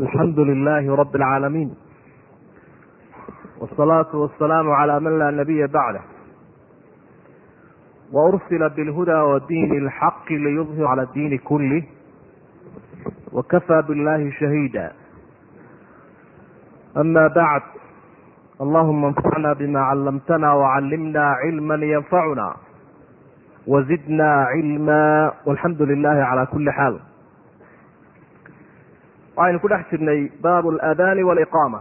alxamdu lilaahi rabi اlcaalamiin wاsalaatu wasalaamu calaa man laa nabiya bacdah waursila bilhuda wadiini اlxaqi liyudhir cala diini kulih wakafaa billahi shahiida ama bacd allahuma anfacna bima callamtana wacallimna cilma yanfacuna wazidna cilma walxamdu lilahi cala kuli xaal waxaynu ku dhex jirnay baabu alaadaani waaliqaama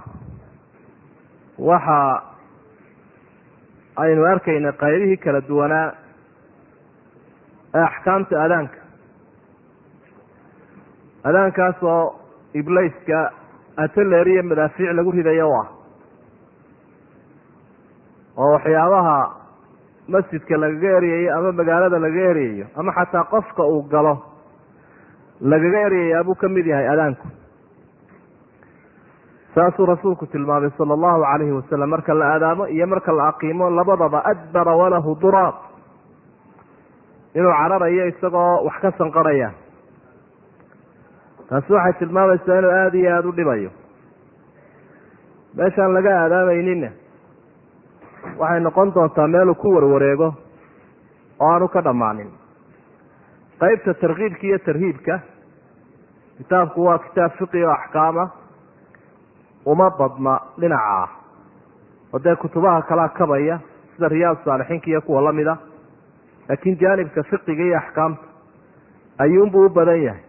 waxa aynu arkaynay qaybihii kala duwanaa ee axkaamta aadaanka aadaankaas oo iblayska ataleer iyo madaafiic lagu ridayo u ah oo waxyaabaha masjidka lagaga eryayo ama magaalada lagaga eryayo ama xataa qofka uu galo lagaga eryayaa buu ka mid yahay adaanku saasuu rasuulku tilmaamay sala allahu calayhi wasalam marka la aadaamo iyo marka la aqiimo labadaba adbara walahu duraab inuu cararayo isagoo wax ka sanqarhaya taasi waxay tilmaamaysaa inuu aada iyo aada u dhibayo. Meeshaan laga aadaamayninna waxay noqon doontaa meeluu ku warwareego oo aanu ka dhammaanin. Qeybta tarkiibka iyo tarhiibka kitaabku waa kitaab fiqi oo axkaama uma badna dhinaca ah. Oo dee kutubaha kalaa kabaya sida riyaad saalixiinka iyo kuwa la mid a laakiin jaanibka fiqiga iyo axkaamta ayuunbuu u badan yahay.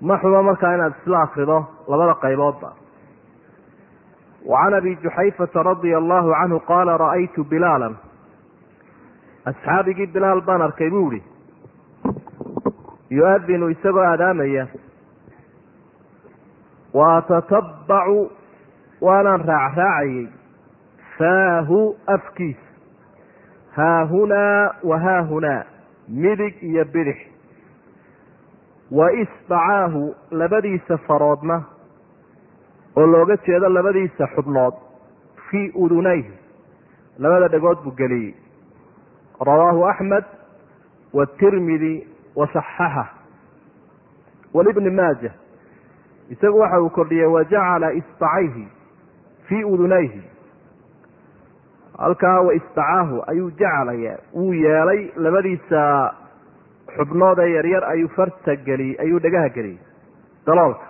Ma xumo markaa inaad isla akrido labada qayboodba wacan abi juxayfata radia allahu canhu qaala ra'aytu bilaalan. Asxaabigii bilaal baan arkay buu ihi yu-adinu isagoo aadaamaya wa atatabacu waanaan raacraacayay faahu afkiis. Haahunaa wa haahunaa midig iyo bidix. Wa isbacaahu labadiisa faroodna oo looga jeedo labadiisa xubnood fii udunayhi. Labada dhegood buu geliyey. Rawaahu axmed watirmidi wa saxaxa walibni maaja isagu waxa uu kordhiyey wajacala isbacayhi fii udunayhi. Halkaa wa isbacaahu ayuu jacalaya wuu yeelay labadiisa xubnood ee yaryar ayuu farta geliyey ayuu dhegaha geliyey daloolka.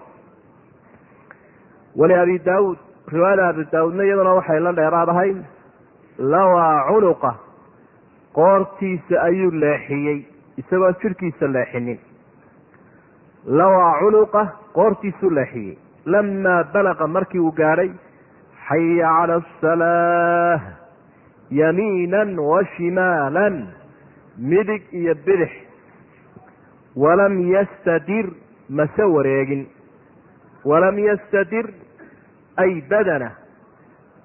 Wali abi daawuud riwaayada abi daawuudna iyaduna waxay la dheeraadahay lawaa cunuqa qoortiisa ayuu leexiyey isagoon jidhkiisa leexinin lawaa cunuqa qoortiisuu leexiyey lamaa balaqa markii uu gaadhay xaya cala asalaah yamiinan wa shimaalan midig iyo bidix. Walam yastadir mase wareegin. Walam yastadir ay badana.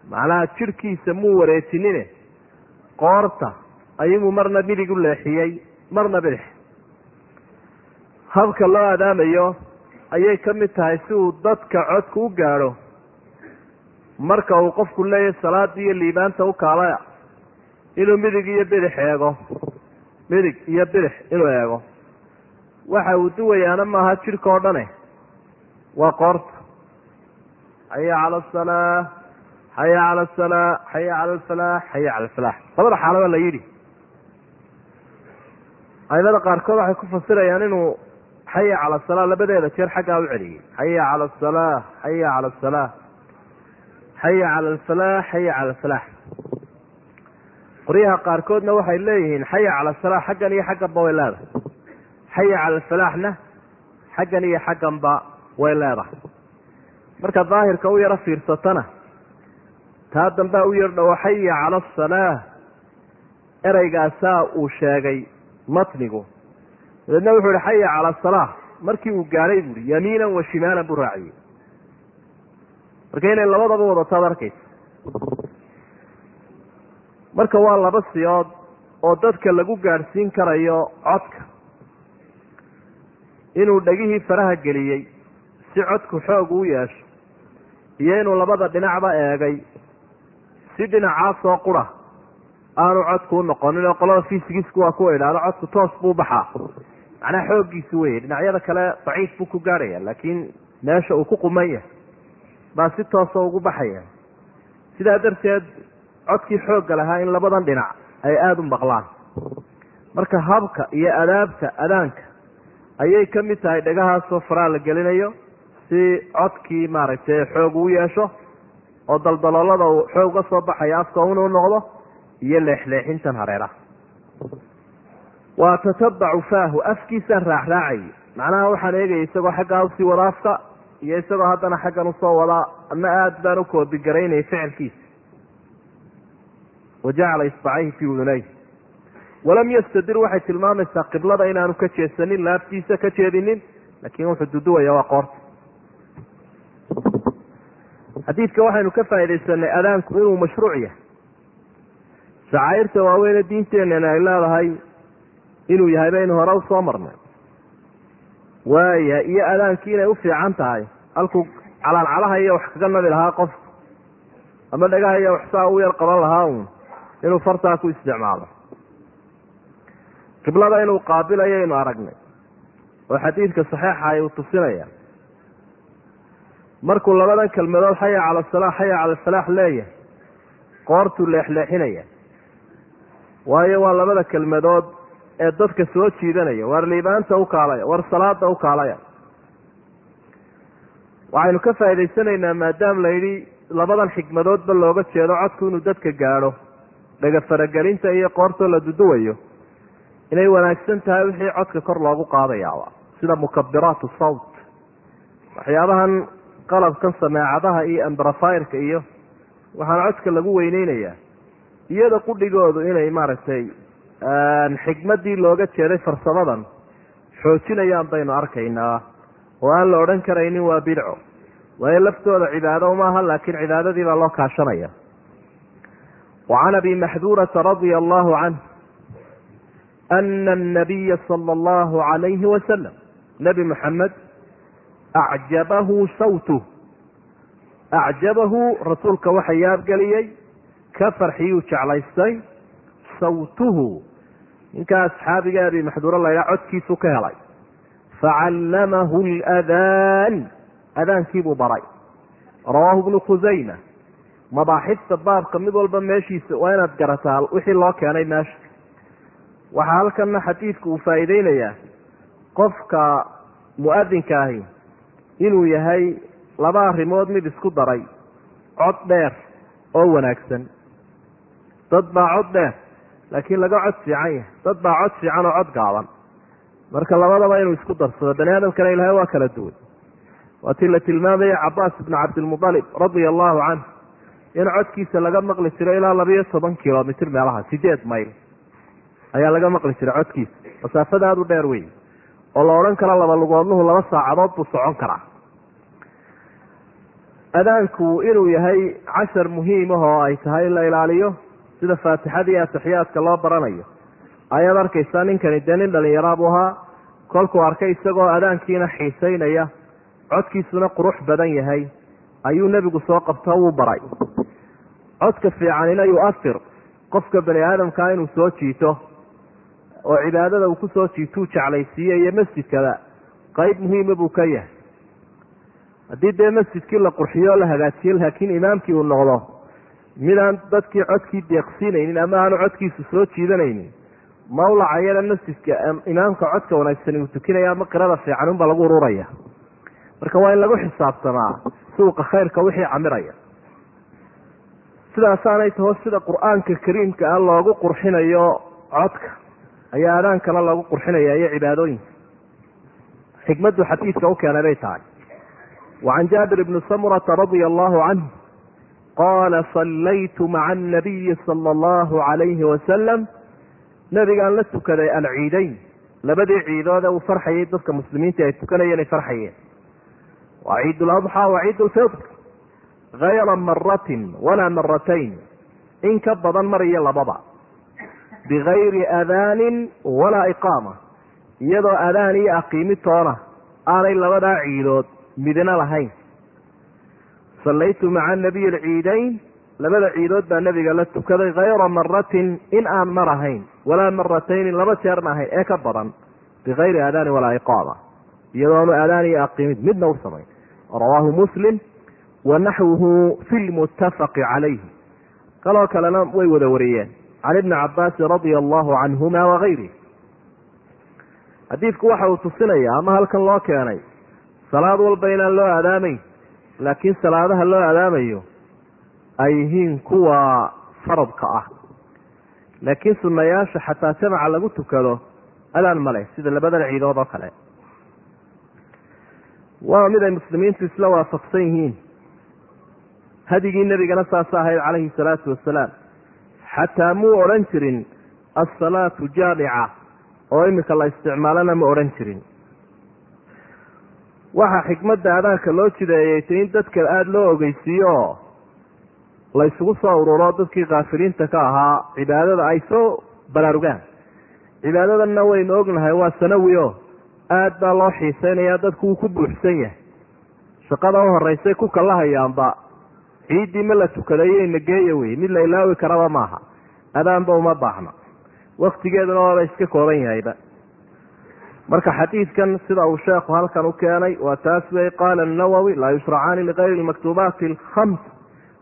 Macnaha jidhkiisa muu wareejinine qoorta ayaguu marna midig u leexiyey marna bidix habka loo aadaamayo ayay ka mid tahay si uu dadka codka u gaadho. Marka uu qofku leeyahay salaada iyo liibaanta u kaalaya inuu midig iyo bidix eego. Midig iyo bidix inuu eego. Waxa uu duwayaana maaha jidhka oo dhane? Waa qoorta xaya cala asalaa xaya cala asalaa xaya cala alfalaax xaya cala alfalaax labada xaalaba la yidhi. Aimada qaarkood waxay ku fasirayaan inuu xaya cala asalaa labadeeda jeer xaggaa u celiyey xaya cala asalaa xaya cala asalaa xaya cala alfalaax xaya cala alfalaax qoryaha qaarkoodna waxay leeyihiin xaya cala asalaa xaggan iyo xagganba way leedahay xaya cala alfalaaxna xaggan iyo xagganba way leedahay marka daahirka u yaro fiirsatana taa dambea u yar dhawo xaya cala asalaa ereygaasaa uu sheegay matnigu dabeedna wuxuu yihi xaya cala asalaa markii uu gaadhay buuhi yamiinan wa shimaalan buu raaciyey. Marka inay labadaba wadataad arkaysa. Marka waa laba siyood oo dadka lagu gaadhsiin karayo codka. Inuu dhegihii faraha geliyey si codku xoog u yeesho iyo inuu labada dhinacba eegay si dhinacaasoo qura aanu codku u noqonin oo qolada fisigisku waa kuwa idhaahdo codku toos buu baxaa macnaha xooggiisu wey dhinacyada kale daciif buu ku gaadhaya laakiin meesha uu ku quman yahay baa si toosa ugu baxaya. Sidaa darteed codkii xoogga lahaa in labadan dhinac ay aada u maqlaan. Marka habka iyo adaabta adaanka ayay ka mid tahay dhagahaasoo faraa la gelinayo si codkii maaragtay xoog uu yeesho oo daldaloolada uu xoog ga soo baxaya afka inuu noqdo iyo leexleexintan hareeraha waa tatabacu faahu afkiisaan raacraacay. Macnaha waxaan eegaya isagoo xaggaa u sii wada afka iyo isagoo haddana xaggan u soo wadaa ama aada baan u koobigaraynaya ficilkiisa wa jacala isbacayhi fii udunayh walam yastadir waxay tilmaamaysaa qiblada inaanu ka jeesanin laabtiisa ka jeedinin laakiin wuxuu duduwaya waa qoorta. Xadiidka waxaynu ka faaidaysanay adaanku inuu mashruuc yahay. Shacairta waaweyne diinteenana ay leedahay inuu yahay baynu hore u soo marnay. Waaya iyo adaankii inay u fiican tahay. Halkuu calaalcalaha iyo wax kaga nabi lahaa qofka ama dhagaha iyo wax saa u yar qaban lahaa uun. Inuu fartaa ku isticmaalo. Qiblada inuu qaabilayaynu aragnay. Oo xadiidka saxiixa ay uu tusinaya. Markuu labadan kelmadood xaya cala asala xaya cala asalaax leeyahay qoortuu leexleexinaya. Waayo waa labada kelmadood ee dadka soo jiidanaya war liibaanta u kaalaya war salaada u kaalaya. Waxaynu ka faa'idaysanaynaa maadaama la yidhi labadan xikmadoodba looga jeedo codku inuu dadka gaadho dhaga faragelinta iyo qoortoo la duduwayo inay wanaagsan tahay wixii codka kor loogu qaadayaaba sida mukabiraatu sawt. Waxyaabahan qalabkan sameecadaha iyo ambrafirka iyo waxaana codka lagu weyneynayaa iyada qudhigoodu inay maaragtay xikmadii looga jeeday farsamadan xoojinayaan baynu arkaynaa. Oo aan la odhan karaynin waa bidco. Waayo laftooda cibaado maaha laakiin cibaadadii baa loo kaashanaya. Wa can abi maxduurata radia allahu canh ana anabiya sala allahu calayhi wasalam nebi moxamed acjabahu sawtuh acjabahu rasuulka waxa yaabgeliyey ka farxiyuu jeclaystay sawtuhu ninkaa asxaabiga abi maxduuro laydhaa codkiisu ka helay. Facallamahu ladaan adaankiibuu baray. Rawaahu bnu khusayma madaaxifta baabka mid walba meeshiisa waa inaad garataa wixii loo keenay meesha. Waxaa halkana xadiidku uu faa'iideynayaa qofka mu'adinka ahi inuu yahay laba arrimood mid isku daray. Cod dheer oo wanaagsan. Dad baa cod dheer laakiin laga cod fiican yahay. Dad baa cod fiican oo cod gaaban. Marka labadaba inuu isku darsado bani aadamkana ilahay waa kala duwan. Waa tii la tilmaamaya cabaas ibnu cabdilmualib radia allahu canh in codkiisa laga maqli jiro ilaa labiyo toban kilomitr meelaha sideed mayl ayaa laga maqli jiray codkiisa. Masaafada aada u dheer wey oo la odhan karo laba lugoodluhu laba saacadood buu socon karaa. Adaanku inuu yahay cashar muhiimah oo ay tahay in la ilaaliyo sida faatixadii atixiyaadka loo baranayo. Ayaad arkaysaa ninkani dee nin dhalinyara buu ahaa kolkuu arkay isagoo adaankiina xiisaynaya codkiisuna qurux badan yahay ayuu nebigu soo qabto wuu baray. Codka fiicanina yuafir qofka bani aadamkaa inuu soo jiito oo cibaadada uu ku soo jiituu jeclaysiiye iyo masjidkada qeyb muhiima buu ka yahay. Haddii dee masjidkii la qurxiyo o la hagaajiyo laakiin imaamkii uu noqdo midaan dadkii codkii deeqsiinaynin ama aanu codkiisu soo jiidanaynin mawlacayana masjidka imaamka codka wanaagsani uu tukinaya ama qirada fiican unba lagu ururaya. Marka waa in lagu xisaabtamaa suuqa khayrka wixii camiraya. Sidaasaanay taho sida qur'aanka kariimka ah loogu qurxinayo codka ayaa adaankana loogu qurxinaya iyo cibaadooyinka. Xikmaddu xadiidka u keenay bay tahay. Wacan jaabir bni samurata radia allahu canh qaala sallaytu maca anabiyi sala allahu calayhi wasalam nabigaan la tukaday alciideyn labadii ciidood ee uu farxayay dadka muslimiinta ay tukanayeen ay farxayeen waa ciid ladxaa wa ciid lfitr hayra maratin walaa maratayn in ka badan mar iyo lababa bigayri adaanin walaa iqaama iyadoo adaan iyo aqiimitoona aanay labadaa ciidood midna lahayn sallaytu maca nabiy alciidayn labada ciidood baa nebiga la tukaday hayra maratin in aan mar ahayn walaa maratayni laba jeerna ahayn ee ka badan bigayri adaanin walaa iqaama iyadoonu adaan iyo aqiimid midna u samayn rawaahu muslim wa naxwuhu fi lmuttafaqi calayhi kaloo kalena way wada wariyeen can ibni cabaasin radia allahu canhuma wagayri xadiidku waxa uu tusinaya ama halkan loo keenay salaad walba inaan loo aadaamayn laakiin salaadaha loo aadaamayo ay yihiin kuwa faradka ah. Laakiin sunayaasha xataa jamaca lagu tukado adaan male sida labadan ciidood oo kale. Waa mid ay muslimiintu isla waafaqsan yihiin. Hadigii nebigana saas ahayd calayhi salaatu wasalaam xataa muu odhan jirin assalaatu jaamica oo iminka la isticmaalana ma odhan jirin waxaa xikmadda adaanka loo jideeyey ta in dadka aada loo ogeysiiyo. La ysugu soo ururo dadkii kaafiliinta ka ahaa cibaadada ay soo baraarugaan. Cibaadadanna waynu ognahay waa sanawi o aada baa loo xiiseynaya dadku wuu ku buuxsan yahay. Shaqada u horeysay ku kalahayaanba ciiddii ma la tukadayo nageeya wey mid la ilaawi karaba maaha. Adaanba uma baahna. Waktigeeduna waaba iska kooban yahayba marka xadiidkan sida uu sheekhu halkan u keenay waa taas wey qaala nawowi laa yushracaani ligayri lmaktuubaati alkhams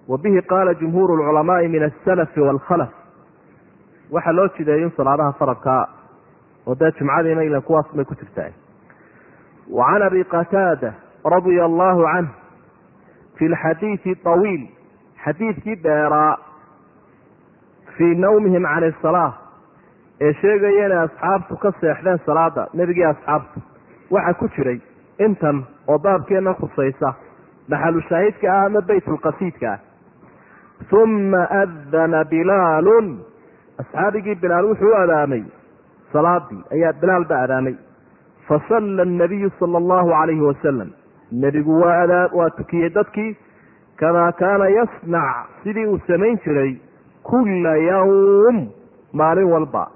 wa bihi qaala jumhuuru lculamaai min asalafi waalkhalaf waxaa loo jideeyo in salaadaha faradkaa oo dee jumcadiina ilan kuwaas bay ku jirtaa wa abi qataada radia allahu canh fi lxadiidi طawiil xadiidkii dheeraa fii nawmihim can isalaa ee sheegaya inay asxaabtu ka seexdeen salaada nebigii asxaabtu. Waxaa ku jiray intan oo baabkeenna khusaysa dhaxalu shaahidka ah ama baytulqasiidka ah. Uma adana bilaalun. Asxaabigii bilaal wuxuu adaamay. Salaadii ayaa bilaal ba adaamay. Fasalla anabiyu sala allahu calayhi wasalam nebigu waa tukiyey dadkii. Kamaa kaana yasnac sidii uu samayn jiray kulla yawm maalin walba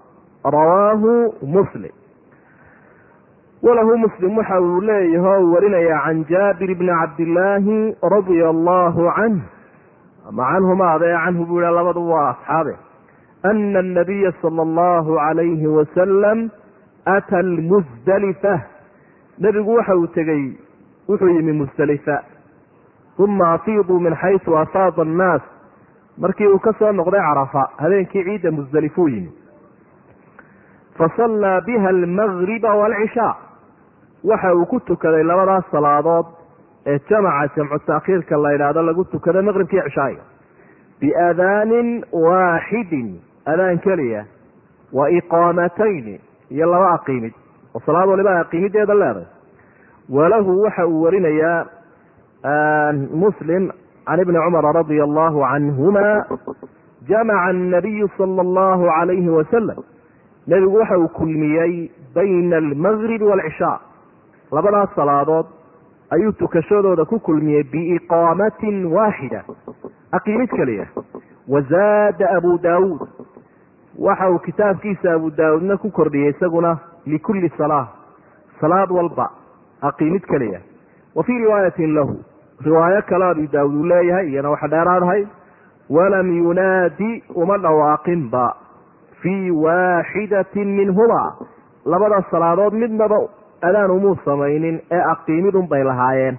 rawaahu muslim. Walahu muslim waxa uu leeyahy o uu warinaya can jaabir bni cabdillaahi radia allahu canh ama canhuma adee canhu buu yiha labadu waa asxaabe. Ana anabiya sala allahu calayhi wasalam ata almusdalifa nebigu waxa uu tegey wuxuu yimi musdalifa uma afiiduu min xaysu afaada annaas. Markii uu ka soo noqday carafa habeenkii ciidda musdelifuu yimi fasallaa biha almagriba waalcishaa waxa uu ku tukaday labadaas salaadood ee jamaca jamcu taakhiirka la yidhaahdo lagu tukada maqribkii cishaa'iga biadaanin waaxidin adaan keliya wa iqaamatayni iyo laba aqiimid oo salaad waliba aqiimideeda leeday walahu waxa uu warinayaa muslim can ibni cumara radia allahu canhuma jamaca annabiyu sala allahu calayhi wasalam nebigu waxa uu kulmiyey bayna almagribi waalcishaa labadaas salaadood ayuu tukashadooda ku kulmiyey biiqaamatin waaxida aqiimid keliya. Wazaada abu daawuud. Waxa uu kitaabkiisa abu daawuudna ku kordhiyey isaguna likulli salaa salaad walba. Aqiimid keliya. Wa fii riwaayatin lahu. Riwaayo kale abu daawuud uu leeyahay iyana waxa dheeraadahay walam yunaadi uma dhawaaqinba fii waaxidatin minhuma labada salaadood midnaba adaan umuu samaynin ee aqiimidun bay lahaayeen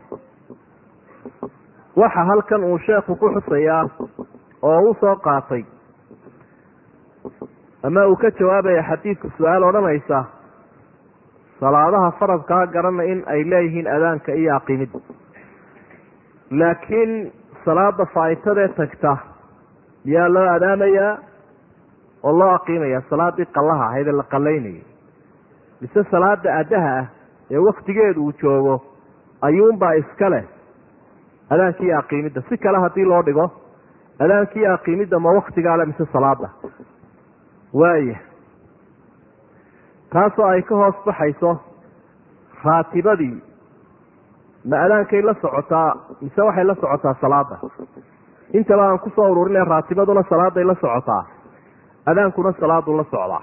waxa halkan uu sheekhu ku xusayaa oo u soo qaatay ama uu ka jawaabaya xadiidku su'aal odhanaysa salaadaha faradkaa garana in ay leeyihiin adaanka iyo aqiimidda laakiin salaada faa'itadee tagta yaa loo adaamayaa oo loo aqiimaya salaadii qallaha ahayd ee la qallaynayay. Mise salaada addaha ah ee waktigeedu uu joogo ayuunbaa iska leh. Adaankiiyo aqiimidda si kale haddii loo dhigo adaankiiyo aqiimidda ma waktigaa le mise salaada waaya taasoo ay ka hoos baxayso raatibadii ma adaankay la socotaa mise waxay la socotaa salaada intaba aan ku soo ururinay raatibaduna salaaday la socotaa adaankuna salaadu la socdaa.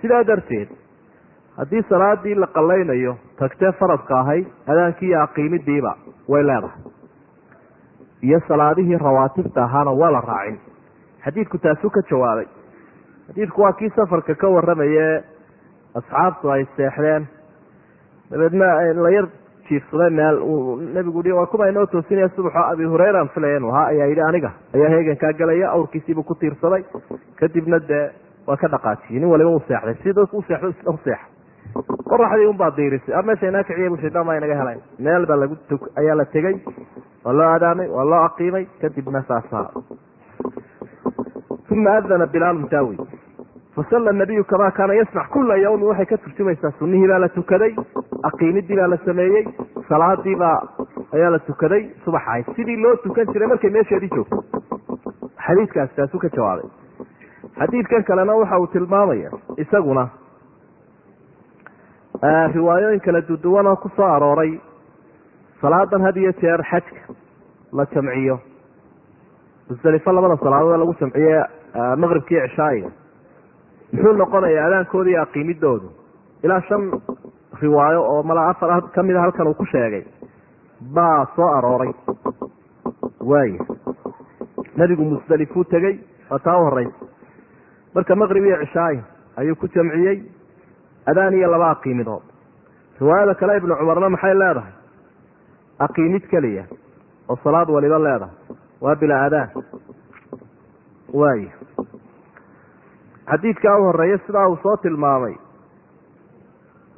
Sidaa darteed haddii salaadii la qallaynayo tagtee faradka ahayd adaankii iyo aqiimidiiba way leedahay. Iyo salaadihii rawaatibta ahaana waa la raacin. Xadiidku taasuu ka jawaabay xadiidku waa kii safarka ka warramaye asxaabtu ay seexdeen. Dabeedna la yar jiifsaday meel nebigu hi waa kuba inoo toosinaya subaxoo abi hureyran filaya inu ahaa ayaa yidhi aniga. Ayaa heegankaa galaya awrkiisiibuu ku tiirsaday. Kadibna dee waa ka dhaqaajiyey nin waliba u seexday. Si dadku u seexdo isla u seexa qoraxdii unbaa diirisay. A meesha inaa kiciya bu shaydaan baa inaga helayn meel baa lagu t ayaa la tegey waa loo aadaamay waa loo aqiimay. Kadibna saasaa. Uma adana bilaalun taawi fasalla nabiyu kamaa kaana yasmac kula yawmin waxay ka turjumaysaa sunihii baa la tukaday aqiimidii baa la sameeyey salaadii baa ayaa la tukaday subax ahayd sidii loo tukan jiray markay meesheedii joogto. Xadiidkaasi taasuu ka jawaabay. Xadiidkan kalena waxa uu tilmaamaya isaguna riwaayooyin kala duduwan oo ku soo arooray salaadan had iyo jeer xajka la jamciyo. Musdelifo labada salaadood lagu jamciye maqribkii cishaa'iga muxuu noqonayaa iyo aqiimidoodu ilaa shan riwaayo oo malaa afar kamida halkan uu ku sheegay baa soo arooray. Waaya nebigu musdelifuu tegey waa taa u horeysa marka maqrib iyo cishaa'i ayuu ku jamciyey adaan iyo laba aqiimidood riwaayada kale ibnu cumarna maxay leedahay? Aqiimid keliya oo salaad waliba leedahay. Waa bilaa adaan. Waaya xadiidkaa u horreeya sidaa uu soo tilmaamay.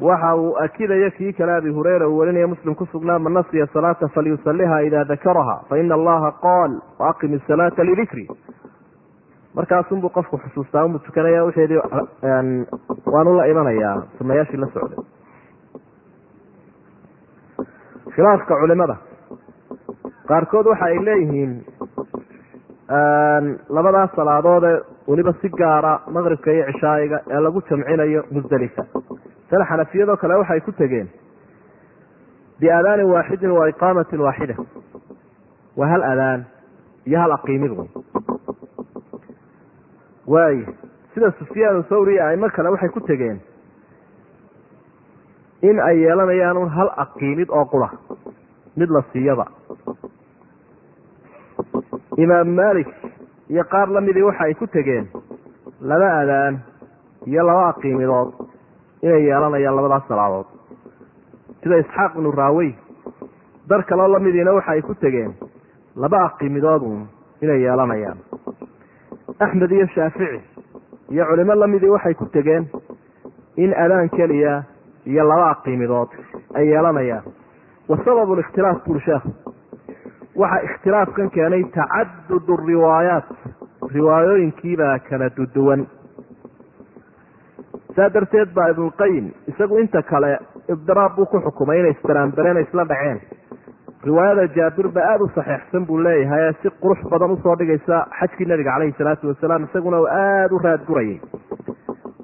Waxa uu akidaya kii kale abi hureyra uu warinaya muslim ku sugnaa man nasiya salaata falyusaliha ida dakaraha faina allaha qaal waaqim isalaata lidikri. Markaasunbuu qofku xusuustaa unbuu tukanaya wixeedii waanu la imanayaa sunayaashii la socday. Khilaafka culimada. Qaarkood waxa ay leeyihiin labadaas salaadoodee weliba si gaara maqribka iyo cishaayiga ee lagu jamcinayo musdelifa sida xanafiyadoo kale waxay ku tegeen biadaanin waaxidin wa iqaamatin waaxida waa hal adaan iyo hal aqiimid wey waaya sida sufyaan thawri iyo aimo kale waxay ku tegeen in ay yeelanayaan un hal aqiimid oo qura mid la siiyaba. Imaam malik iyo qaar lamidii waxa ay ku tegeen laba adaan iyo laba aqiimidood inay yeelanayaan labadaas salaadood. Sida isxaaq ibnu raawey dar kaloo lamidiina waxa ay ku tegeen laba aqiimidoodun inay yeelanayaan. Axmed iyo shaafici iyo culimo lamidii waxay ku tegeen in adaan keliya iyo laba aqiimidood ay yeelanayaan. Wa sababu likhtilaaf buri sheekhu waxa ikhtilaafkan keenay tacadud riwaayaat riwaayooyinkiibaa kala duduwan saa darteed baa ibnulqayim isagu inta kale ibdiraab buu ku xukumay inay isdaraandareen isla dhaceen. Riwaayada jaabir ba aada u saxeixsan buu leeyahay ee si qurux badan u soo dhigaysa xajkii nabiga caleyhi salaatu wasalaam isaguna uu aada u raadgurayay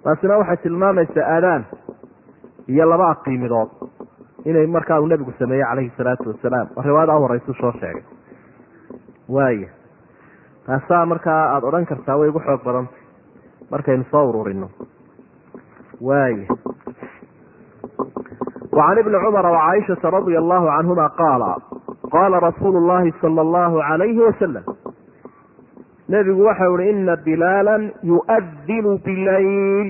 taasina waxay tilmaamaysaa aadaan iyo laba aqiimidood inay markaa uu nebigu sameeyey caleyhi salaatu wasalaam. Riwaayada horeysu soo sheegay. Waaya taasaa markaa aada odhan kartaa way ugu xoog badantay markaynu soo ururino. Waaya wacan ibni cumara wacaaishata radia allahu canhuma qaala qaala rasuulu llahi sala allahu calayhi wasalam nebigu waxau ihi ina bilaalan yu'adinu bilayl.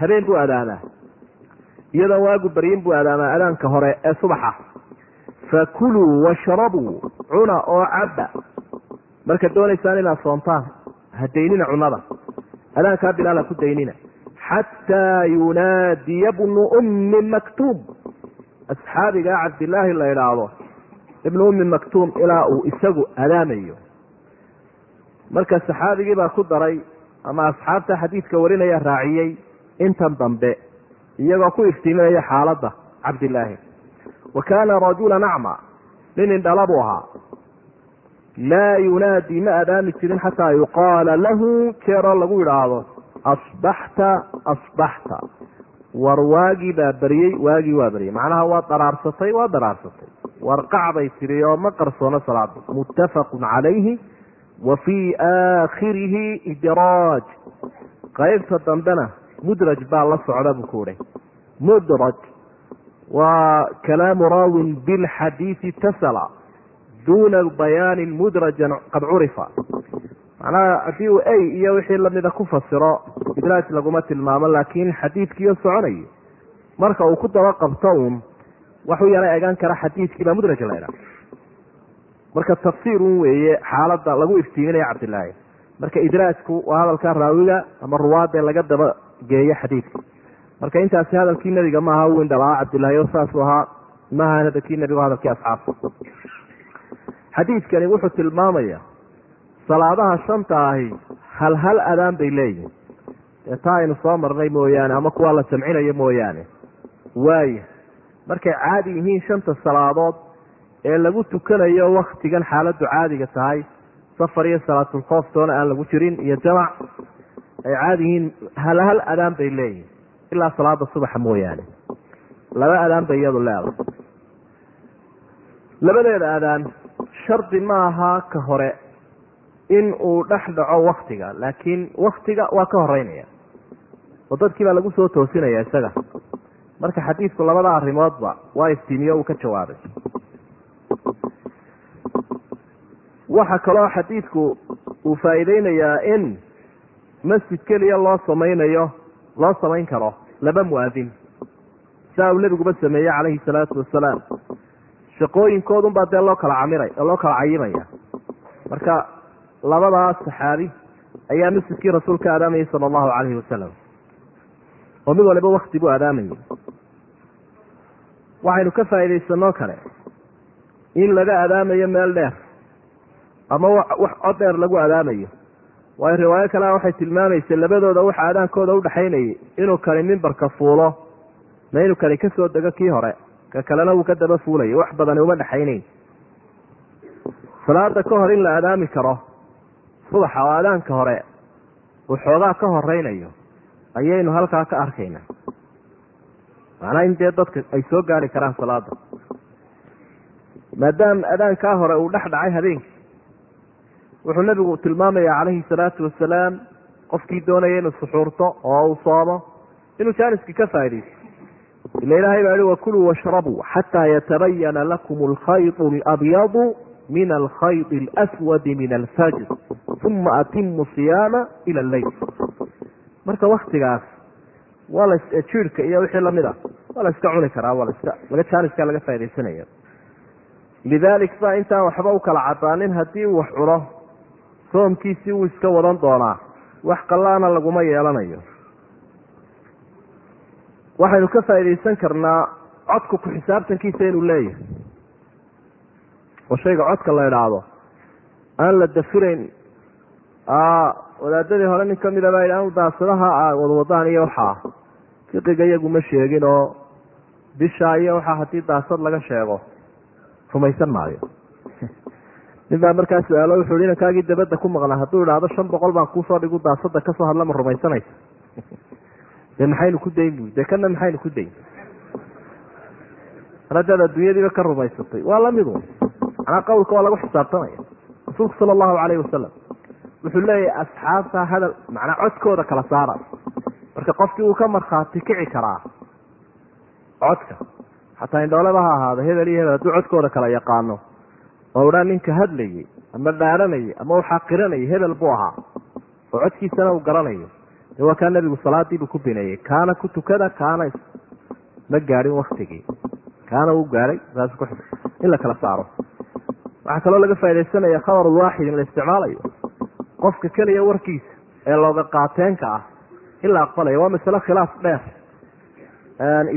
Habeen buu adaamaa iyadoon waagu baryin buu adaamaa adaanka hore ee subaxa. Fakuluu washrabuu cuna oo cabba. Markaad doonaysaan inaad soontaan ha daynina cunada. Adaankaa bilaal ha ku daynina. Xataa yunaadiya bnu ummi maktuum. Asxaabigaa cabdilaahi la idhaahdo ibnu ummi maktuum ilaa uu isagu adaamayo. Marka saxaabigii baa ku daray ama asxaabta xadiidka warinaya raaciyey intan dambe iyagoo ku iftiiminaya xaaladda cabdilaahi wa kaana rajulan acma nin indhala buu ahaa. Laa yunaadi ma adaami jirin xataa yuqaala lahu jeeroo lagu idhaahdo asbaxta asbaxta. War waagii baa beriyey waagii waa beryey macnaha waa daraarsatay waa daraarsatay. War qacbay tiri oo ma qarsoono salaada muttafaqun calayhi wa fii aakhirihi idraaj. Qaybta dambena mudraj baa la socda buu ku ihi mudraj waa kalaamu raawin bilxadiidi tasala duuna bayaanin mudrajan qad curifa. Macnaha haddii uu ey iyo wixii lamida ku fasiro idraaj laguma tilmaamo laakiin xadiidkiiyo soconayo marka uu ku daba qabto uun waxu yara egaan kara xadiidkii baa mudraj la ydhaha marka tafsiir un weeye xaaladda lagu iftiiminaya cabdilaahi marka idraajku waa hadalka raawiga ama ruwaadee laga daba geeyo xadiidka. Marka intaasi hadalkii nebiga maaha u indhalaa cabdilaahi o saasuu ahaa maaha hadalkii nebiga hadalkii asxaabta xadiidkani wuxuu tilmaamaya salaadaha shanta ahi hal hal adaan bay leeyihiin dee taa aynu soo marnay mooyaane ama kuwaa la jamcinayo mooyaane. Waaya markay caadi yihiin shanta salaadood ee lagu tukanayo waktigan xaaladdu caadiga tahay safar iyo salaatulkhooftoona aan lagu jirin iyo jamac ay caadi yihiin hal hal adaan bay leeyihiin ilaa salaada subaxa mooyaane. Laba adaan bay iyadu leedahay. Labadeeda adaan shardi ma aha ka hore in uu dhex dhaco waktiga laakiin waktiga waa ka horeynaya oo dadkii baa lagu soo toosinaya isaga. Marka xadiidku labada arrimoodba waa iftiimiyo uu ka jawaabay waxaa kaloo xadiidku uu faa'iideynayaa in masjid keliya loo samaynayo loo samayn karo laba mu'adin saa uu nebiguba sameeyey calayhi salaatu wasalaam shaqooyinkoodun baa dee loo kala camiray loo kala cayimaya. Marka labadaas saxaabi ayaa masjidkii rasuulka adaamayay sala allahu calayhi wasalam oo mid waliba wakti buu adaamayay waxaynu ka faa'iidaysanoo kale in laga adaamayo meel dheer ama wax cod dheer lagu adaamayo waayo riwaayo kalea waxay tilmaamaysay labadooda waxa adaankooda udhaxaynayay inuu kani mimbarka fuulo. Ma inuu kani ka soo dego kii hore ka kalena wuu ka daba fuulayo wax badani uma dhexaynayn salaada ka hor in la adaami karo subaxa oo adaanka hore uu xoogaa ka horeynayo ayaynu halkaa ka arkaynaa. Macnaa in dee dadka ay soo gaari karaan salaada maadaama adaankaa hore uu dhex dhacay habeenkii wuxuu nebigu tilmaamaya calayhi salaatu wasalaam qofkii doonaya inuu suxuurto oo uu soomo inuu jaaniski ka faa'idaysto ila ilaahay baa ihi wakuluu washrabuu xataa yatabayana lakum alkhaydu alabyadu min alkhaydi alaswadi min alfajr uma atimu siyaama ila alleyl marka waktigaas waa la jiirhka iyo wixii la mid ah waa la iska cuni karaa waa laska wala jaaniska laga faa'idaysanaya lidalik saa intaan waxba u kala cadaanin haddii wax cuno soomkiisii wuu iska wadan doonaa wax qallaana laguma yeelanayo. Waxaynu ka faa'iidaysan karnaa codku ku xisaabtankiisa inuu leeyahay. Oo shayga codka la idhaahdo aan la dafirayn. Wadaadadii hore nin kamida baa anu daasadaha a wadwadaan iyo waxaa fiqiga iyagu ma sheegin oo bishaa iyo waxaa haddii daasad laga sheego. Rumaysan maayo nin baa markaa su'aalo wuxu hi inankaagii dabadda ku maqnaa hadduu idhaahdo shan boqol baan kuusoo dhigu daasada ka soo hadla ma rumaysanaysa dee maxaynu ku dayn bu dee kana maxaynu ku dayn? Mar haddaad adduunyadiiba ka rumaysatay waa lamidu manaa qawlka waa lagu xisaabtamaya rasuulku sala allahu calayhi wasalam wuxuu leeyahay asxaabta hadal macnaa codkooda kala saara. Marka qofkii uu ka markhaati kici karaa codka xataa indhooleba ha ahaado hebel iyo hebel hadduu codkooda kala yaqaano oo idhaa ninka hadlayay ama dhaaranayay ama waxaa qiranayay hebel buu ahaa oo codkiisana uu garanayo. De waa kaa nebigu salaadiibuu ku bineeyey kaana ku tukada kaana ma gaadhin waktigii kaana uu gaadhay saas ku in la kala saaro. Waxaa kaloo laga faa'idaysanaya khabar waaxid in la isticmaalayo. Qofka keliya warkiisa ee looga qaateenka ah in la aqbalayo waa masale khilaaf dheer.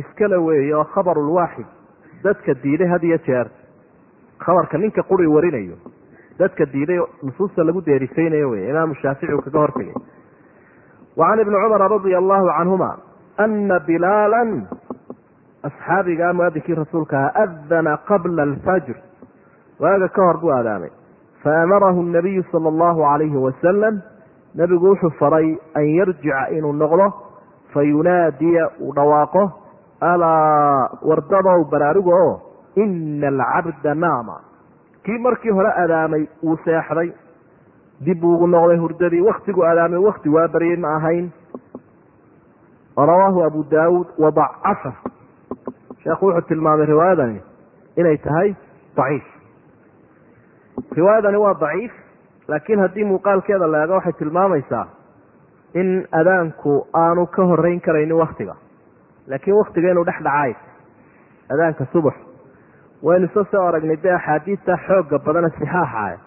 Iskale weeye oo khabarulwaaxid dadka diiday had iyo jeer khabarka ninka quri warinayo dadka diiday nusuusta lagu deerifaynayo wey imaamu shaafici uu kaga hortegay wa can ibni cumara radia allahu canhuma ana bilaala asxaabiga muadinkii rasuulka aha adana qabla alfajr. Waaga ka hor buu aadaamay. Faamarahu nabiyu sala allahu calayhi wasalam nebigu wuxuu faray an yarjica inuu noqdo fayunaadiya uu dhawaaqo alaa wardadow baraaruga oo ina alcabda naama kii markii hore adaamay uu seexday. Dib ugu noqday hurdadii waktigu adaamay wakti waa baryay ma ahayn. Rawaahu abu daawuud wadacafa. Sheekhu wuxuu tilmaamay riwaayadani inay tahay daciif. Riwaayadani waa daciif laakiin haddii muuqaalkeeda la eego waxay tilmaamaysaa in adaanku aanu ka horeyn karaynin waktiga laakiin waktiga inuu dhex dhacaay adaanka subax waynu isa soo aragnay dee axaadiidta xooga badana sixaaxa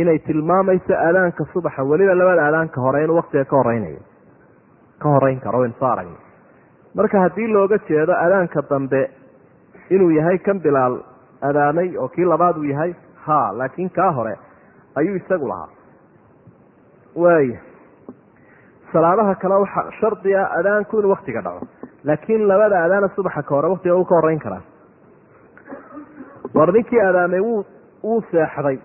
inay tilmaamayso adaanka subaxa weliba labada adaanka hore inuu waktiga ka horeynayo. Ka horeyn karo waynu soo aragnay. Marka haddii looga jeedo adaanka dambe inuu yahay kan bilaal adaamay oo kii labaad uu yahay ha laakiin kaa hore ayuu isagu lahaa. Waaya salaadaha kale waxaa shardi ah adaanku inuu waktiga dhaco. Laakiin labada adaana subaxa ka hore waktiga uu ka horeyn karaa war ninkii adaamay wuu seexday.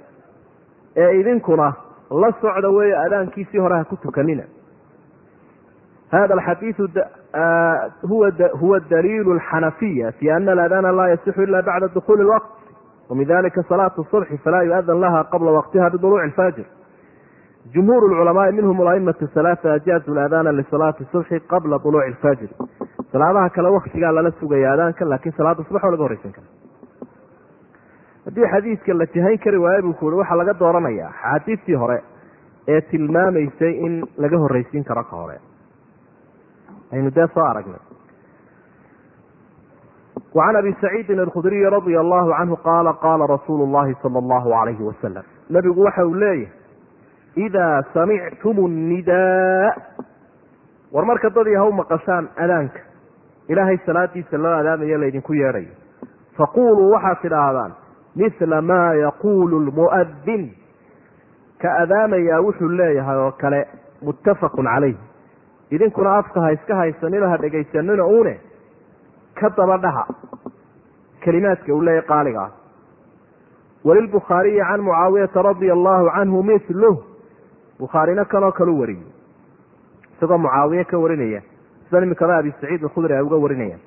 Ee idinkuna la socda weeye adaankiisii hore ha ku tukanina. Hada alxadiidu huwa daliilu alxanafiya fi ana aladana laa yasixu ila bacda dukuli lwaqt wamin dalika salaatu subxi falaa yuadan laha qabla waqtiha biduluuci alfajir jumhuur lculamaai minhum aimatu halaaa ajaazu ladana lisalaati subxi qabla duluuci alfajir salaadaha kale waktigaa lala sugaya adaanka laakiin salaada subax waa laga horeysan kara haddii xadiidka la jihayn kari waayo buu kuuri waxaa laga dooranaya xaadiistii hore ee tilmaamaysay in laga horreysiin karo ka hore. Aynu dee soo aragnay. Wacan abi saciidin alkhudriyi radia allahu canhu qaala qaala rasuulu llahi sala allahu alayhi wasalam nabigu waxa uu leeyahay idaa samictum nnidaa war marka dadii ha u maqashaan adaanka ilaahay salaadiisa loo adaamayo laydinku yeedhayo. Faquluu waxaad tidhaahdaan mila maa yaquulu lmu'adin ka adaamayaa wuxuu leeyahay oo kale muttafaqun calayh. Idinkuna afka ha iska haysanino ha dhegaysanino une ka daba dhaha kelimaadka uu leeyahy qaaliga ah. Walilbukhaariyi can mucaawiyata radia allahu canhu miluh bukhaarina kanoo kalu wariyey. Isagoo mucaawiye ka warinaya. Sida imikaba abi saciid alkhudri ay uga warinaya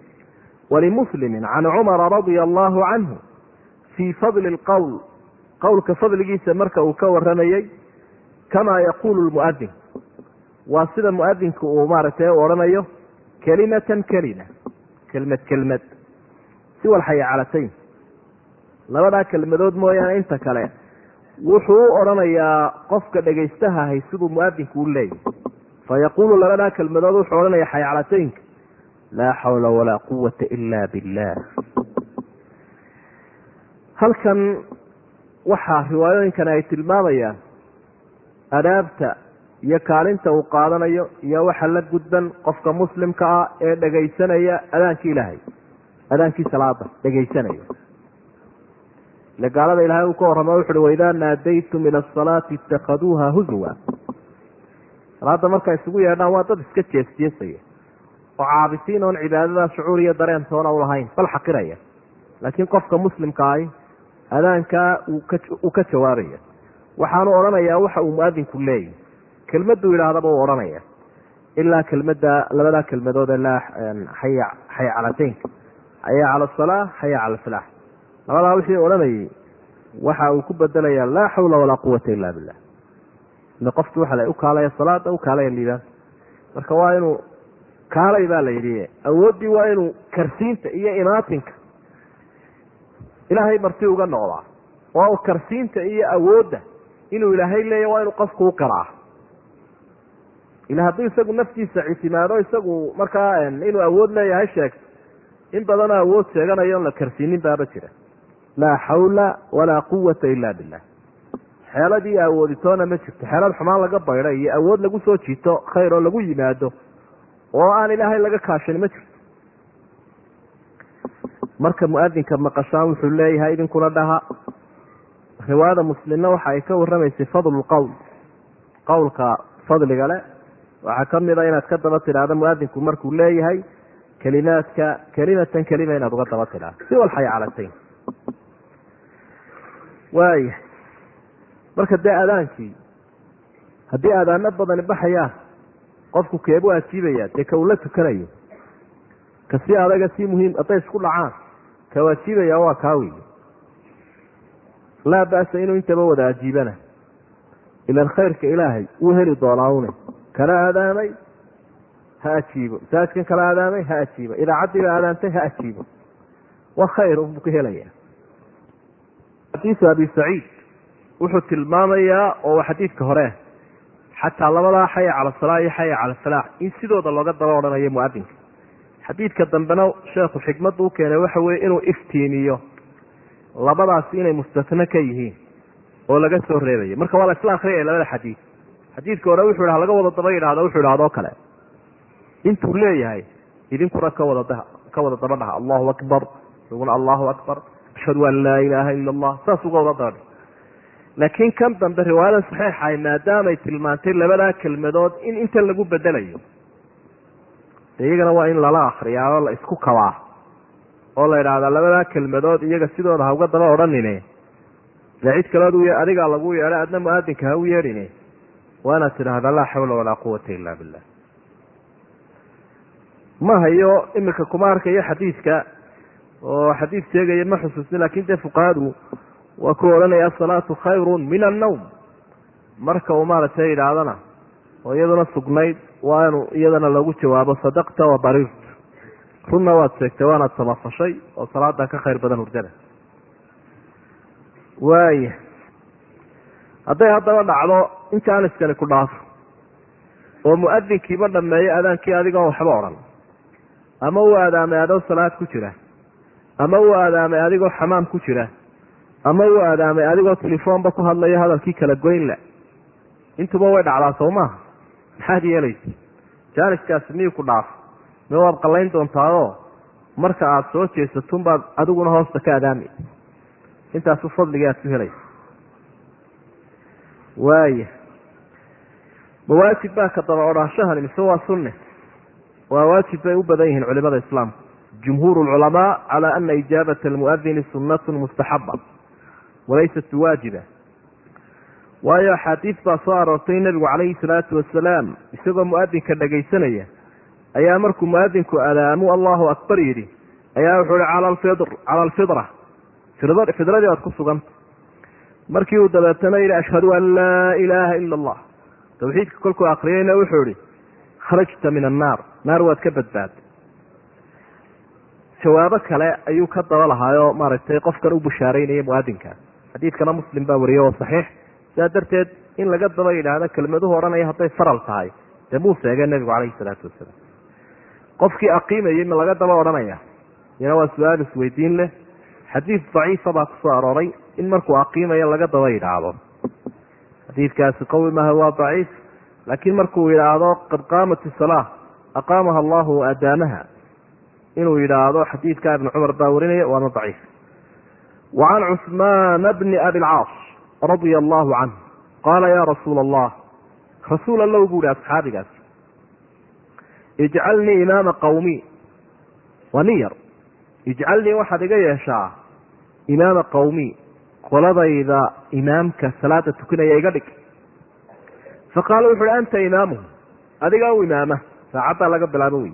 walimuslimin can cumara radia allahu canhu fii fadli lqowl qowlka fadligiisa marka uu ka waramayey kamaa yaquulu lmu'adin waa sida muadinku uu maaragtay odhanayo kelimatan kelima kelmad kelmad si walxaya calatayn labadaa kelmadood mooyaane inta kale wuxuu u odhanayaa qofka dhegaystaha hay siduu muadinku u leeyahy fayaquulu labadaa kelmadood wuxuu odhanaya xayacalataynka laa xawla walaa quwata ila billah halkan waxaa riwaayooyinkan ay tilmaamayaan adaabta iyo kaalinta uu qaadanayo iyo waxa la gudban qofka muslimka ah ee dhegaysanaya adaankii ilaahay adaankii salaada dhegaysanaya ile gaalada ilahay uu ka warrama wuxu uhi waidaa naadaytum ila asalaati itakaduuha huzwa. Salaada markay isugu yeedhaan waa dad iska jeesjeesaya oo caabisiin oon cibaadada shucuur iyo dareen toona ulahayn bal xaqiraya. Laakiin qofka muslimka ahi adaankaa uu ka jawaabaya waxaanu odhanayaa waxa uu muadinku leeyahy kelmaduu yidhaahdaba uu odhanaya ilaa kelmada labadaa kelmadood ee laa xaya calateynka xaya cala asalaa xaya cala alfalaax labadaa wixii odhanayay waxa uu ku bedelayaa laa xawla walaa quwata ila billah. Ile qofki waxa la u kaalaya salaada u kaalaya liibaan marka waa inuu kaalay baa la yidhi awooddii waa inuu karsiinta iyo imaatinka ilaahay marti uga noqdaa oo karsiinta iyo awoodda inuu ilaahay leeya waa inuu qofku u qiraa ila hadduu isagu naftiisa ictimaado isagu markaa inuu awood leeyahay sheegto in badanoo awood sheeganayo on la karsiinin baaba jira. Laa xawla walaa quwata ila billah. Xeeladii awooditoona ma jirto. Xeelad xumaan laga baydha iyo awood lagu soo jiito khayr oo lagu yimaado oo aan ilaahay laga kaashin ma jirto marka muadinka maqashaan wuxuu leeyahay idinkuna dhaha. Riwaayada muslimna waxa ay ka warramaysay fadlu qowl qowlka fadliga le waxaa ka mid a inaad ka daba tidhaahdo muadinku markuu leeyahay kelimaadka kelimatan kelima inaad uga daba tidhaahdo. Si walxay calatayn marka dee adaankii haddii adaano badani baxayaan qofku keebu ajiibaya dee ka uu la tukanayo? Ka si adaga si muhiim hadday isku dhacaan ka waajiibaya waa kaa wey laa ba'sa inuu intaba wada ajiibana. Ilan khayrka ilaahay wuu heli doonaa une kana aadaamay ha ajiibo. Masaajkan kala aadaamay ha ajiibo. Idaacaddii ba aadaantay ha ajiibo. Waa khayr buu ka helaya xadiisu abi saciid wuxuu tilmaamayaa oo xadiidka hore. Xataa labadaa xaya cala salaa iyo xaya cala falaax in sidooda looga daba odhanayo muadinka xadiidka dambena sheekhu xikmaddu u keenay waxa weye inuu iftiimiyo labadaasi inay mustatne ka yihiin oo laga soo reebayo. Marka waa la isla akriyaya labada xadiid. Xadiidka hore wuxuu yidhaha laga wada daba yidhahdo wuxuu idhahdoo kale. Intuu leeyahay idinkuna ka wada ka wada daba dhaha. Allahu akbar. Isaguna allahu akbar. Ashhadu an laa ilaaha ila allah saas uga wada dabadh laakiin kan dambe riwaayada saxiixahay maadaamay tilmaantay labadaa kelmadood in intan lagu bedelayo de iyagana waa in lala akriyaa oo la isku kabaa. Oo la idhaahdaa labadaa kelmadood iyaga sidooda ha uga daba odhanine. Dee cid kaleod adigaa lagu yeedhay adna mu'aadinka ha u yeedhine. Waa inaad laa xawla walaa quwata ila billah. Ma hayo imika kuma arkayo xadiidka oo xadiid sheegaya ma xusuusni laakiin dee fuqahadu waa ku odhanaya asalaatu khayrun min annawm marka uu maaragtay yidhaahdana oo iyaduna sugnayd waa inu iyadana lagu jawaabo sadaqta wa barirt runna waad sheegtay waanaad samafashay oo salaada ka khayr badan hurdada waaya hadday haddaba dhacdo in jaaniskani ku dhaafo oo mu'adinkiiba dhameeyo adaankii adigoon waxba odhan. Ama uu aadaamay adoo salaad ku jira. Ama uu aadaamay adigoo xamaam ku jira. Ama uu aadaamay adigoo telefoonba ku hadlayo hadalkii kala goynla. Intuba way dhacdaa soo maaha maxaad yeelaysa? Jaaniskaasi miyuu ku dhaafo mi waad qallayn doontaao marka aada soo jeesatunbaad adiguna hoosta ka adaami. Intaasu fadligii aad ku helaysa. Waaya mawaajib baa ka daba odhaanshahani mise waa sunne waa waajib bay u badan yihiin culimada islaamku jumhuur lculamaa cala ana ijaabata almuadini sunnatun mustaxaba walaysat biwaajiba waayo axaadiis baa soo aroortay nebigu calayhi salaatu wasalaam isagoo muadinka dhagaysanaya ayaa markuu muadinku adaamu allahu akbar yidhi ayaa wuxuu ihi cala alfidra fidradii waad ku suganta markii uu dabeetana yidhi ashhadu an laa ilaaha ila allah. Tawxiidka kolkuu akriyayna wuxuu ihi kharajta min annaar naar waad ka badbaada jawaabo kale ayuu ka daba lahaayoo maaragtay qofkan u bushaaraynaya muadinkaas xadiidkana muslim baa wariyey oo saxiix sidaa darteed in laga daba yidhaahdo kelmaduhu odhanaya hadday faral tahay. Dee muu sheegay nebigu calayhi salaatu wasalaam. Qofkii aqiimayay ma laga daba odhanaya? Iyana waa su'aal isweydiin leh. Xadiid daciifa baa ku soo arooray in markuu aqiimayo laga daba yidhaahdo. Xadiidkaasi qawi maaha waa daciif laakiin markuu yidhaahdo qad qaamat isalaa aqaamaha allahu adaamaha inuu yidhaahdo xadiidka ibnu cumar baa warinaya waana daciif. Wa can cusmaana bni abi lcaas radia allahu canh qaala ya rasuula allah rasuul allow buu ihi asxaabigaas. Ijcalnii imaama qawmi waa nin yar ijcalnii waxaad iga yeeshaa imaama qawmi qoladayda imaamka salaada tukanaya iga dhig. Faqaala wuxu uhi anta imaamuhum adigaa u imaama. Saacaddaa laga bilaabo wey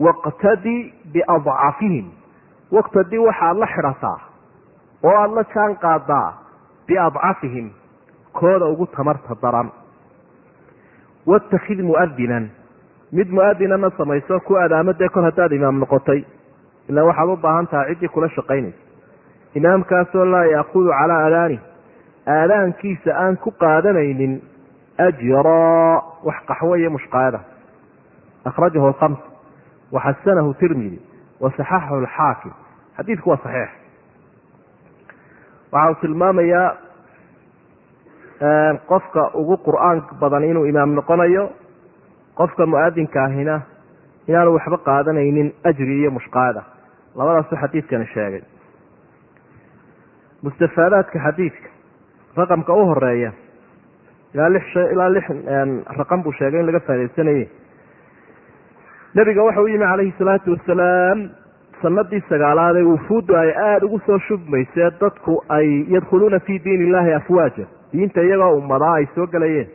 waqtadi biadcafihim. Waqtadi waxaad la xidhataa. Oo aada la jaan qaadaa biadcafihim kooda ugu tamarta daran watakid muadinan mid muadinana samayso ku adaamo dee kol haddaad imaam noqotay ilaa waxaad u baahan tahay ciddii kula shaqaynaysa imaamkaasoo laa yaakudu calaa adaani aadaankiisa aan ku qaadanaynin ajraa wax qaxwo iyo mushqaayada akhrajahu alkhams waxasanahu tirmidi wasaxaxahu alxaakim xadiidku waa saxiix waxa uu tilmaamayaa qofka ugu qur'aan badan inuu imaam noqonayo qofka muadinka ahina inaanu waxba qaadanaynin ajri iyo mushqaada. Labadaasu xadiidkani sheegay. Mustafaadaadka xadiidka raqamka u horreeya ilaa lix ilaa lix raqam buu sheegay in laga faa'idaysanayey nebiga waxa u yimi calayhi salaatu wasalaam sanadii sagaalaad ee wufuuddu ay aada ugu soo shubmaysee dadku ay yadkhuluuna fii diin illahi afwaaja. Diinta iyagoo ummadaa ay soo gelayeen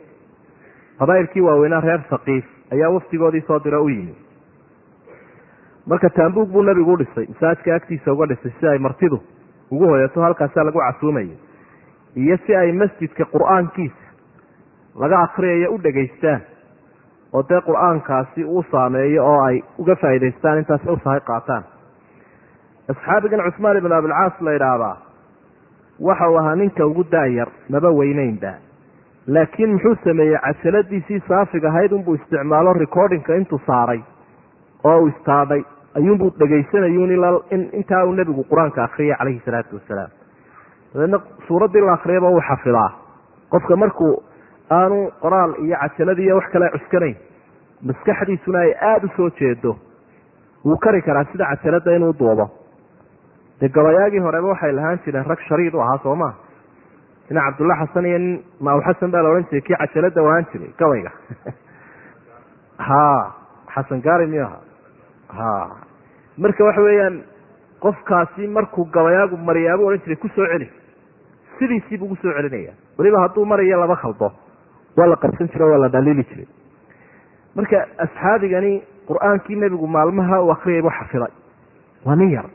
qabaa'ilkii waaweynaa reer saqiif ayaa waftigoodii soo diro u yimi marka taambuug buu nebigu u dhisay. Masaajka agtiisa uga dhisay si ay martidu ugu hoyato halkaasaa lagu casuumayay. Iyo si ay masjidka qur'aankiisa laga akriyayo u dhegaystaan. Oo dee qur'aankaasi uu saameeyo oo ay uga faa'idaystaan intaas usahay qaataan asxaabigan cusmaan ibn abilcaas la idhaahdaa waxa uu ahaa ninka ugu daayar maba weyneynba laakiin muxuu sameeyey cajaladiisii saafig ahayd unbuu isticmaalo recordingka intuu saaray oo uu istaadhay ayuunbuu dhegaysanayun ilaa intaa uu nebigu qur'aanka akriyay calayhi salaatu wasalaam. Dabeedna suuraddii la akriyaba uu xafidaa qofka markuu aanu qoraal iyo cajalad iyo wax kale cuskanayn maskaxdiisuna ay aada u soo jeedo wuu kari karaa sida cajalada inuu duubo gabayaagii horeba waxay lahaan jireen rag shariid u ahaa soo maa ina cabdulla xasan iyo nin maaw xasan baa la odhan jiray kii cajalada wahaan jiray gabayga ha xasan gaari miyu aha ha marka waxa weeyaan qofkaasi markuu gabayaagu mariyaabu odhan jiray ku soo celi. Sidiisiibuu ugu soo celinaya weliba hadduu marayo laba khaldo. Waa la qabsan jiro waa la dhaliili jiray. Marka asxaabigani qur'aankii nebigu maalmaha uu akriyay buu xafiday. Waa nin yar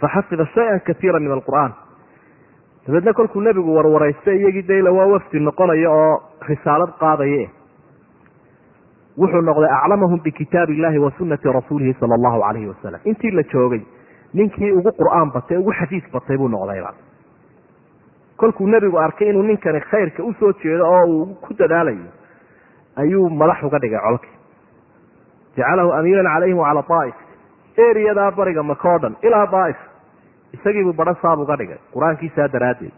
faxafida shay-an kaiira min alqur'aan dabeedna kolkuu nebigu warwaraysta iyagii dayla waa wafdi noqonayo oo risaalad qaadaye wuxuu noqday aclamahum bikitaab illahi wa sunati rasuulihi sala allahu calayhi wasalam intii la joogay ninkii ugu qur'aan batay ugu xadiis batay buu noqdayba kolkuu nebigu arkay inuu ninkani khayrka u soo jeedo oo uu ku dadaalayo ayuu madax uga dhigay colki jacalahu amiiran calayhim wacala daa'if eriyadaa bariga maka o dhan ilaa daa'if isagiibuu badho saab uga dhigay. Qur'aankiisaa daraaddeed.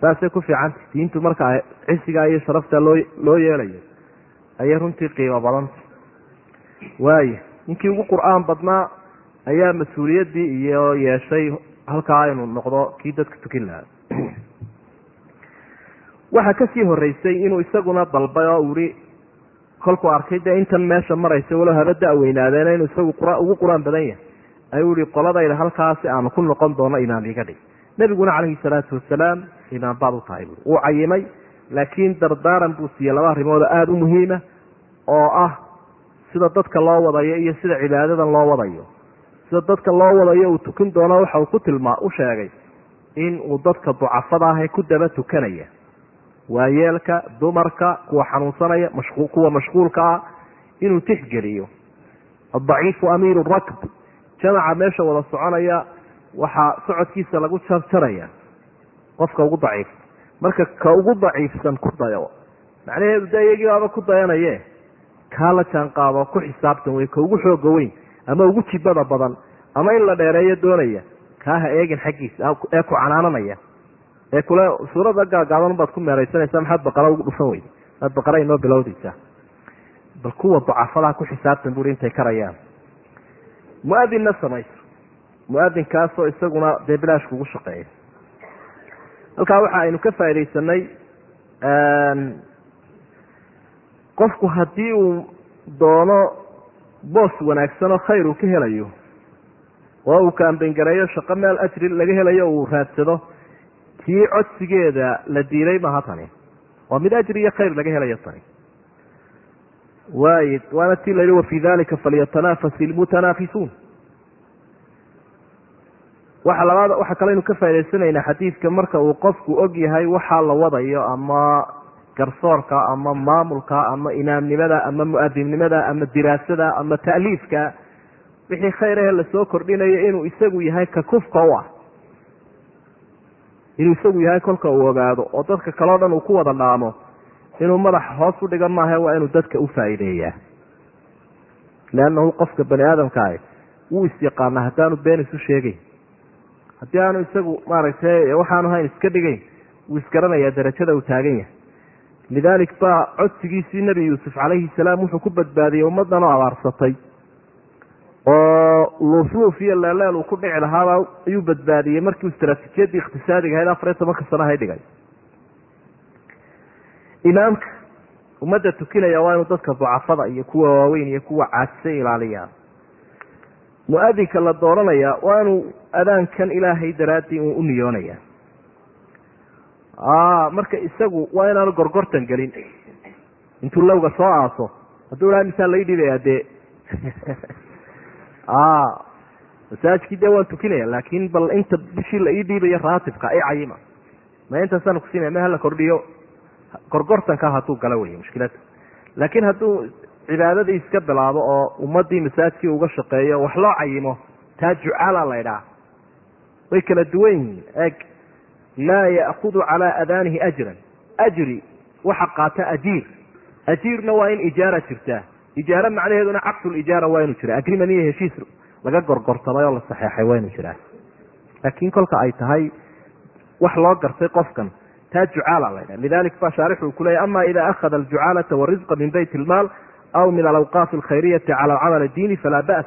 Saasay ku fiicanta diintu marka cisigaa iyo sharafta loo loo yeelayo ayay runtii qiimo badanta waayo ninkii ugu qur'aan badnaa ayaa mas'uuliyaddii iyo yeeshay halkaa inuu noqdo kii dadka tukin lahaa. Waxaa ka sii horeysay inuu isaguna dalbay oo yihi kolkuu arkay dee intan meesha maraysa walo haba da-weynaadeena inuu isagu ugu qur'aan badan yahay ayuu yihi qoladayda halkaasi aanu ku noqon doono imaam iga dhig. Nebiguna calayhi salaatu wasalaam imaam baad u tahay buui wuu cayimay laakiin dardaaran buu siiyey laba arrimood oo aada u muhiima oo ah sida dadka loo wadayo iyo sida cibaadadan loo wadayo. Sida dadka loo wadayo uu tukin doono waxa uu ku tilmaa u sheegay in uu dadka ducafada ah ee ku daba tukanaya. Waayeelka dumarka kuwa xanuunsanaya kuwa mashquulka ah inuu tixgeliyo adaciifu amiiru rakb jamaca meesha wada soconaya waxaa socodkiisa lagu jarjaraya. Qofka ugu daciif. Marka ka ugu daciifsan ku dayo. Macnaheedu de iyagii baaba ku dayanaye? Kaa la jaan qaado ku xisaabtan wey ka ugu xooga weyn ama ugu jibada badan ama in la dheereeyo doonaya. Kaa ha eegin xaggiisa ee ku canaananaya. Ee kule suurada gaagaaban baad ku meeraysanaysaa maxaad baqara ugu dhufan weyda maad baqara inoo bilowdaysaa. Bal kuwa ducafadaa ku xisaabtan bui intay karayaan muadinna samayso muadinkaasoo isaguna dee bilaash kugu shaqeeya halkaa waxa aynu ka faaidaysanay qofku haddii uu doono boos wanaagsan oo khayr uu ka helayo oo uu kaambengareeyo shaqo meel ajri laga helayo uu raadsado tii codsigeeda la diiday maha tani. Waa mid ajri iyo khayr laga helayo tani waay waana tii la yihi wafii dalika falyatanafas ilmutanaafisuun waxa labaad waxaa kaleynu ka faa'idaysanaynaa xadiidka marka uu qofku og yahay waxaa la wadayo ama garsoorka ama maamulka ama imaamnimada ama muadinnimada ama diraasada ama ta'liifka wixii khayr ahe la soo kordhinayo inuu isagu yahay ka kufka u ah inuu isagu yahay kolka uu ogaado oo dadka kaleo dhan uu ku wada dhaamo inuu madaxa hoos u dhiga maaha waa inuu dadka u faa'iideeyaa. Leannahu qofka bani aadamkaahi wuu isyaqaanaa haddaanu been isu sheegeyn haddii aanu isagu maaragtay waxaanu hayn iska dhigayn wuu isgaranayaa darajada uu taagan yahay. Lidaalik baa codsigiisii nebi yuusuf calayhi salaam wuxuu ku badbaadiyey ummaddan oo abaarsatay oo luufluuf iyo leeleel uu ku dhici lahaaba ayuu badbaadiyey. Markiu istaraatiijiyadii ikhtisaadiga ahayd afar iyo tobanka sanahay dhigay imaamka ummadda tukinaya waa inuu dadka ducafada iyo kuwa waaweyn iyo kuwa caajisay ilaaliyaan mu'adinka la dooranaya waa inuu adaankan ilaahay daraaddii u niyoonaya. Marka isagu waa inaanu gorgortan gelin. Intuu lowga soo aaso hadduu haa misaa lai dhibaya dee. Masaajkii dee waan tukinaya laakin bal inta bishii la ii dhiibayo raatibka i cayima. Ma intaasaan kusiinaya ma hala kordhiyo gorgortanka hadduu gala wey mushkilada laakiin hadduu cibaadadii iska bilaabo oo ummadii masaajkii uga shaqeeyo wax loo cayimo taa jucaala la ydhaha way kala duwan yihiin. Eg laa ya'kudu calaa adaanihi ajran. Ajri waxa qaata ajiir. Ajiirna waa in ijaara jirtaa ijaaro macnaheeduna caqdulijaara waa inuu jira. Agreement iyo heshiis laga gorgortamay oo la saxeexay waa inuu jiraa laakiin kolka ay tahay wax loo gartay qofkan taa jucaala laydha lidalik baa shaarixu ku leeyay ama ida akhada aljucaalata warisqa min bayt ilmaal aw min alawqaafi alkhayriyati cala alcamal adiini falaa ba's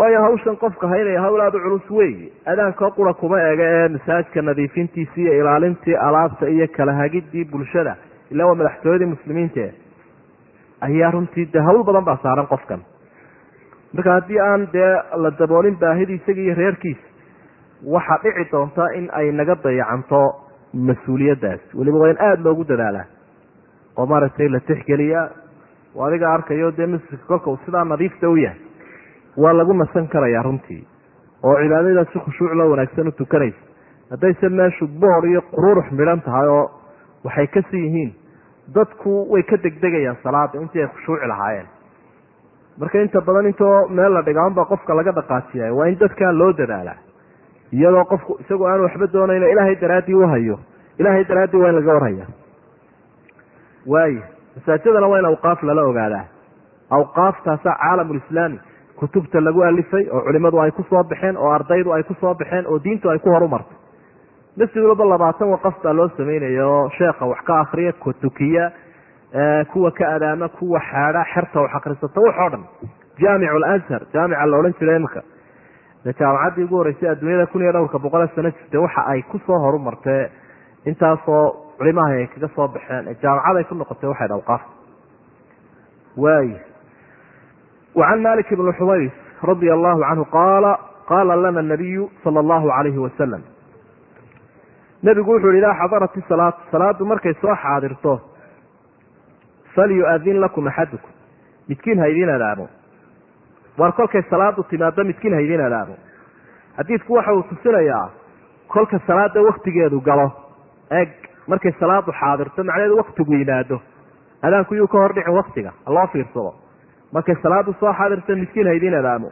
waayo hawshan qofka haynaya hawl aada culus weeye adaankoo qura kuma ega ee masaajka nadiifintiisi iyo ilaalintii alaabta iyo kala hagidii bulshada ilaa waa madaxtooyadii muslimiinta ayaa runtii dee hawl badan baa saaran qofkan marka haddii aan dee la daboolin baahidii isaga iyo reerkiisa waxaa dhici doonta in ay naga dayacanto mas'uuliyaddaas. Weliba waa in aada loogu dadaalaa. Oo maaragtay la tixgeliyaa oo adiga arkayo dee masjidka kolka uu sidaa nadiifta u yahay. Waa lagu nasan karayaa runtii. Oo cibaadadaas si khushuuc loo wanaagsan u tukanaysa. Haddayse meeshu boor iyo qururux midhan tahay oo waxay ka sii yihiin dadku way ka degdegayaan salaada intii ay khushuuci lahaayeen. Marka inta badan intoo meel la dhigaanba qofka laga dhaqaajiyayo waa in dadkaa loo dadaalaa iyadoo qofku isagu aan waxba doonayno ilaahay daraaddii u hayo. Ilaahay daraaddii waa in laga warhaya. Waayo masaajidana waa in awqaaf lala ogaadaa. Awqaaftaasaa caalamulislaami kutubta lagu alifay oo culimadu ay ku soo baxeen oo ardaydu ay ku soo baxeen oo diintu ay ku horumartay. Masjid walba labaatan waqaf baa loo sameynaya oo sheekha wax ka akriya ka tukiya kuwa ka adaama kuwa xaadha xerta wax akrisata waxoo dhan. Jaamic alashar jaamica la odhan jiray imika jaamacaddii ugu horreysay adduunyada kun iyo dhowrka boqole sano jirtay waxa ay ku soo horumartee intaasoo culimaha ay kaga soo baxeen ee jaamacad ay ku noqotay waxayd awqaaf waay. Wacan malik bni xumays radia allahu canhu qaala qaala lana nabiyu sala allahu alayhi wasalam nebigu wuxu yhi idaa xadarat isalaatu salaadu markay soo xaadirto falyu'adin lakum axadukum. Midkiin ha idiin adaamo war kolkay salaadu timaado midkiin ha idiin adaamo xadiidku waxa uu tusinayaa kolka salaada waktigeedu galo. Eeg markay salaadu xaadirto macnaheedu waktigu yimaado. Adaanku yuu ka hor dhicin waktiga haloo fiirsado. Markay salaadu soo xaadirto midkiin ha idiin adaamo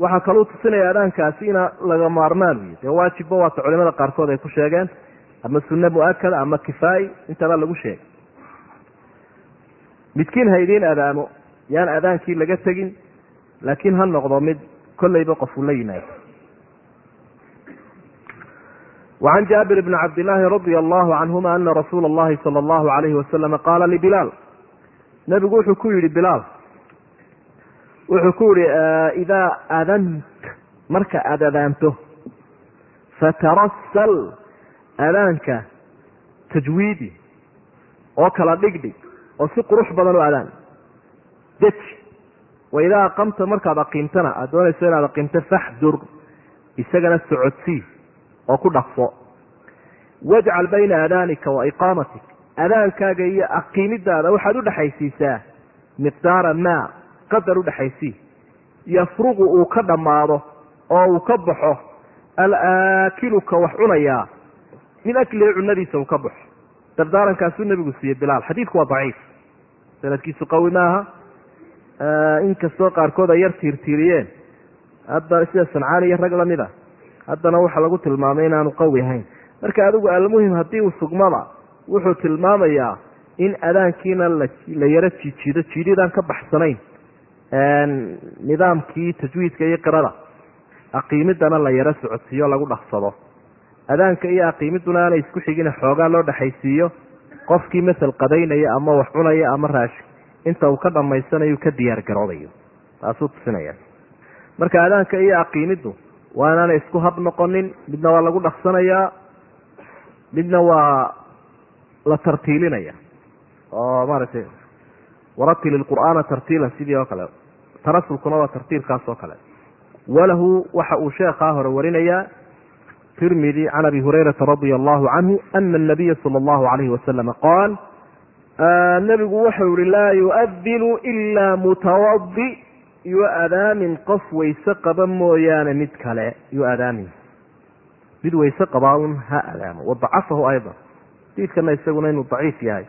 waxaa kaluu tusinaya adaankaasi ina laga maarmaan wey dee waajibba waata culimada qaarkood ay ku sheegeen ama sunne mu'akada ama kifaayi intaba lagu sheegay. Midkiin ha idiin adaamo yaan adaankii laga tegin laakiin ha noqdo mid kolleyba qofuu la yimaado wacan jaabir bni cabdillaahi radia allahu canhuma ana rasuula allahi sala allahu alayhi wasalama qaala libilaal nebigu wuxuu ku yihi bilaal wuxuu ku yihi idaa adant marka aada adaanto fatarasal adaanka tajwiidi oo kala dhigdhig oo si qurux badan u adaan deji waidaa aqamta markaad aqiimtana aada doonayso inaad aqiimto faxdur isagana socodsii oo ku dhaqso wajcal bayna adaanika wa iqaamatik adaankaaga iyo aqiimidaada waxaad udhexaysiisaa miqdaara maa qadar udhexaysii yafruqu uu ka dhammaado oo uu ka baxo alaakiluka wax cunayaa min aklihi cunadiisa uu ka baxo dardaarankaasuu nebigu siiyey bilaal xadiidku waa daciif sanadkiisu qawi maaha inkastoo qaarkood ay yar tiirtiiriyeen. Hadda sida sancaani iyo rag lamida haddana waxaa lagu tilmaamay inaanu qawi ahayn. Marka adigu almuhim haddii uu sugmada wuxuu tilmaamayaa in adaankiina la yaro jiijiido jiididaan ka baxsanayn. Nidaamkii tajwiidka iyo qirada. Aqiimidana la yaro socodsiiyo lagu dhaqsado. Adaanka iyo aqiimiduna aanay isku xigin xoogaa loo dhexaysiiyo qofkii masel qadaynaya ama wax cunaya ama raashi inta uu ka dhamaysanayo ka diyaar garoobayo. Taasuu tusinaya. Marka adaanka iyo aqiimiddu waa inaanay isku hab noqonin midna waa lagu dhaqsanayaa midna waa la tartiilinaya. Oo maaragtay waratil ilqur'aana tartiilan sidii oo kale. Tarasulkuna waa tartiilkaas oo kale. Walahu waxa uu sheekhaa hore warinayaa tirmidi can abi hurayrata radia allahu canhu ana anabiya sala allahu alayhi wasalama qaal nebigu wuxuu yihi laa yuadinu ilaa mutawadi yu adaamin qof wayse qaba mooyaane mid kale. Yu adaamin. Mid wayse qabaa un ha adaamo. Wadacafahu ayda xadiidkana isaguna inuu daciif yahay.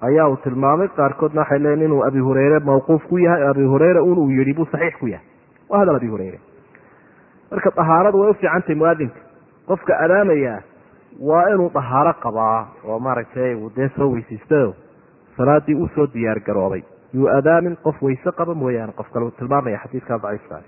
Ayaa uu tilmaamay qaarkoodna waxay leeyiin inuu abi hureyre mawquuf ku yahay abi hureyre un uu yihi buu saxiix ku yahay. Waa hadal abi hureyre marka dahaaradu way ufiicantahay muaadinka qofka adaamaya waa inuu dahaaro qabaa oo maaragtay uu dee soo weysaystayo salaadii u soo diyaar garoobay yuu adaamin qof weyse qaba mooyaane qof kale uu tilmaamaya xadiidkaa daciifka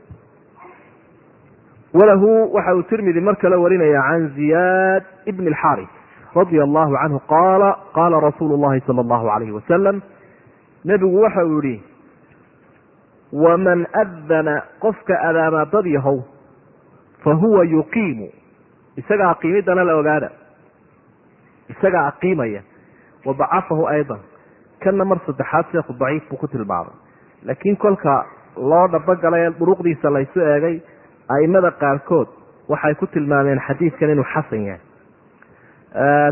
walahu waxa uu tirmidi mar kale warinaya can ziyaad ibn اlxaris radia allahu canhu qaala qaala rasuulu llahi sala allahu alayhi wasalam nebigu waxa uu yihi waman adana qofka adaamaa dad yahow fa huwa yuqiimu. Isagaa aqiimidana la ogaada. Isagaa aqiimaya wadacafahu aydan kanna mar saddexaad sheekhu daciif buu ku tilmaamay. Laakiin kolka loo dhabogalay ee duruqdiisa laysu eegay aimada qaarkood waxay ku tilmaameen xadiidkan inuu xasan yahay.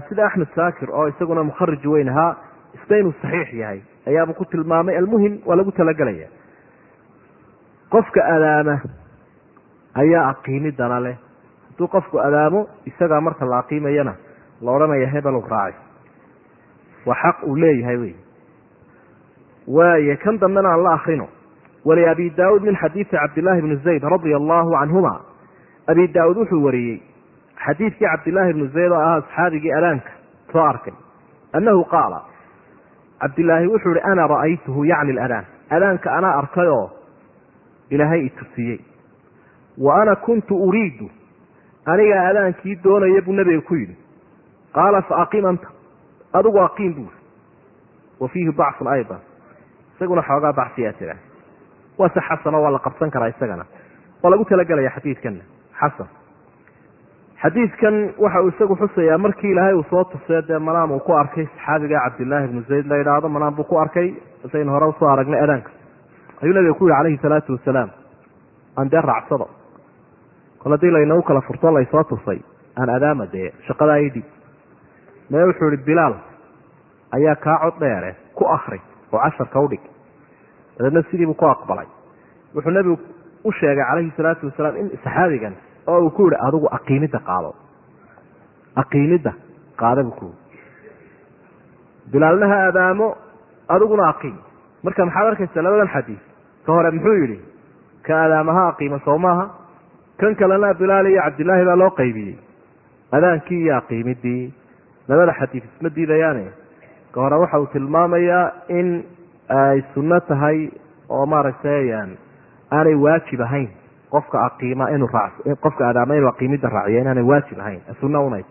Sida axmed saakir oo isaguna mukharij weyn ahaa isna inuu saxiix yahay ayaabuu ku tilmaamay. Almuhim waa lagu talagelaya qofka adaama ayaa aqiimidana leh. Hadduu qofku adaamo isagaa marka la aqiimayana la odhanaya hebel u raacay. Waa xaq uu leeyahay wey waaye kan dambena aan la akrino wali abi daauud min xadiidi cabdillaahi bni zayd radia allahu canhuma abi daauud wuxuu wariyey xadiidkii cabdillaahi bni zayd oo ahaa asxaabigii adaanka soo arkay. Annahu qaala cabdillaahi wuxuu ihi ana ra'aytuhu yacni aladaan adaanka anaa arkay oo ilaahay itusiyey wa ana kuntu uriidu anigaa adaankii doonaya buu nabiga ku yidhi. Qaala fa aqim anta. Adigu aqiim buuri wa fiihi dacfun aydan isaguna xoogaa dacfiyaa jira waa se xasano waa la qabsan karaa isagana. Waa lagu talagelaya xadiidkanna xasan. Xadiidkan waxa uu isagu xusayaa markii ilaahay uu soo tusee dee manaam uu ku arkay saxaabiga cabdillaahi ibnu zayd la yidhaahdo manaam buu ku arkay saynu hore u soo aragnay adaanka ayuu nabiga ku yihi calayhi salaatu wasalaam aan dee raacsado. Kol haddii laynagu kala furto laysoo tusay. Aan adaama dee shaqadaa idhib mee wuxuu ihi bilaal ayaa kaa cod dheere ku akri oo casharka udhig dabeedna sidiibuu ku aqbalay. Wuxuu nebigu u sheegay calayhi salaatu wasalaam in saxaabigan oo uu ku yihi adigu aqiimidda qaado. Aqiimidda qaada buu ku yihi bilaalna ha adaamo adiguna aqiim marka maxaad arkaysa labadan xadiis. Ka hore muxuu yidhi ka adaama ha aqiima soo maaha. Kan kalena bilaal iyo cabdillaahi baa loo qaybiyey. Adaankii iyo aqiimidii labada xadiis isma diidayaane ka hore waxa uu tilmaamayaa in ay sunno tahay oo maaragtay aanay waajib ahayn qofka aqiima inuu qofka adaama inuu aqiimidda raaciyo inaanay waajib ahayn sunno unay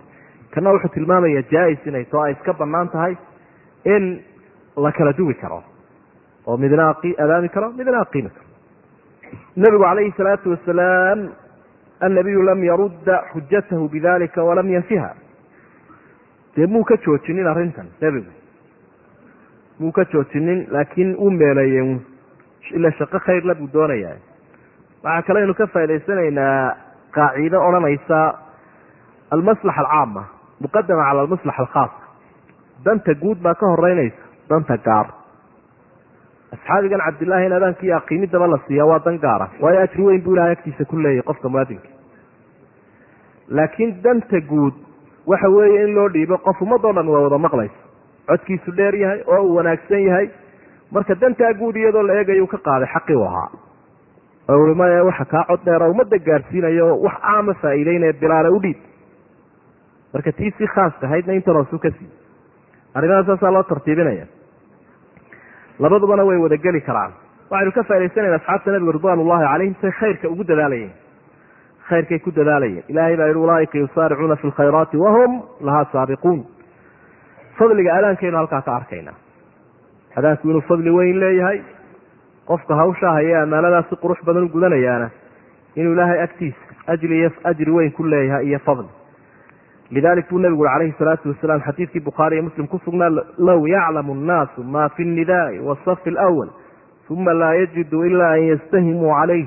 kana wuxuu tilmaamaya jaa-is inay too ay iska bannaan tahay in la kala duwi karo oo midna adaami karo midna aqiimi karo. Nabigu calayhi salaatu wasalaam annabiyu lam yarudda xujatahu bidalika walam yanfiha. Dee muu ka joojinin arrintan nebigu muu ka joojinin laakiin uu meeleeyey ila shaqo khayrla buu doonayaa. Waxaa kale aynu ka faa'idaysanaynaa qaacido odhanaysa almaslaxa alcaama muqadama cala almaslaxa alkhaasa danta guud baa ka horeynaysa danta gaar. Asxaabigan cabdillaahi in adaanka iyo aqiimidaba la siiya waa dan gaara waayo ajri weyn buu ilahay agtiisa ku leeyahy qofka muadinka laakiin danta guud waxa weeye in loo dhiibo qof ummadoo dhan waa wada maqlaysa codkiisu dheer yahay oo uu wanaagsan yahay marka dantaa guud iyadoo la eegayo ka qaaday xaqii u ahaa. Oo ui waxa kaa cod dheera ummadda gaadhsiinayo wax caama faa'iideynaya bilaale u dhiib. Marka tii si khaaska ahaydna intan hoosu ka sii. Arrimaha saasaa loo tartiibinaya. Labadubana way wada geli karaan. Waxaynu ka faaidaysanayna asxaabta nabiga ridwan ullahi calayhim say khayrka ugu dadaalayeen khayrkay ku dadaalayeen ilahay baa yihi ulaaika yusaaricuuna fi lkhayraati wahum lahaa saabiquun fadliga adaankaynu halkaa ka arkaynaa adaanku inuu fadli weyn leeyahay qofka hawshaa haya amaaladaas qurux badan gudanayaana inuu ilaahay agtiisa ajri ajri weyn ku leeyahay iyo fadli lidalik buu nabigu uri calayhi salaatu wasalaam xadiidkii bukhaari iyo muslim ku sugnaa low yaclamu nnaasu ma fi nnidaai wasafi alawal uma laa yajidu ila an yastahimuu calayh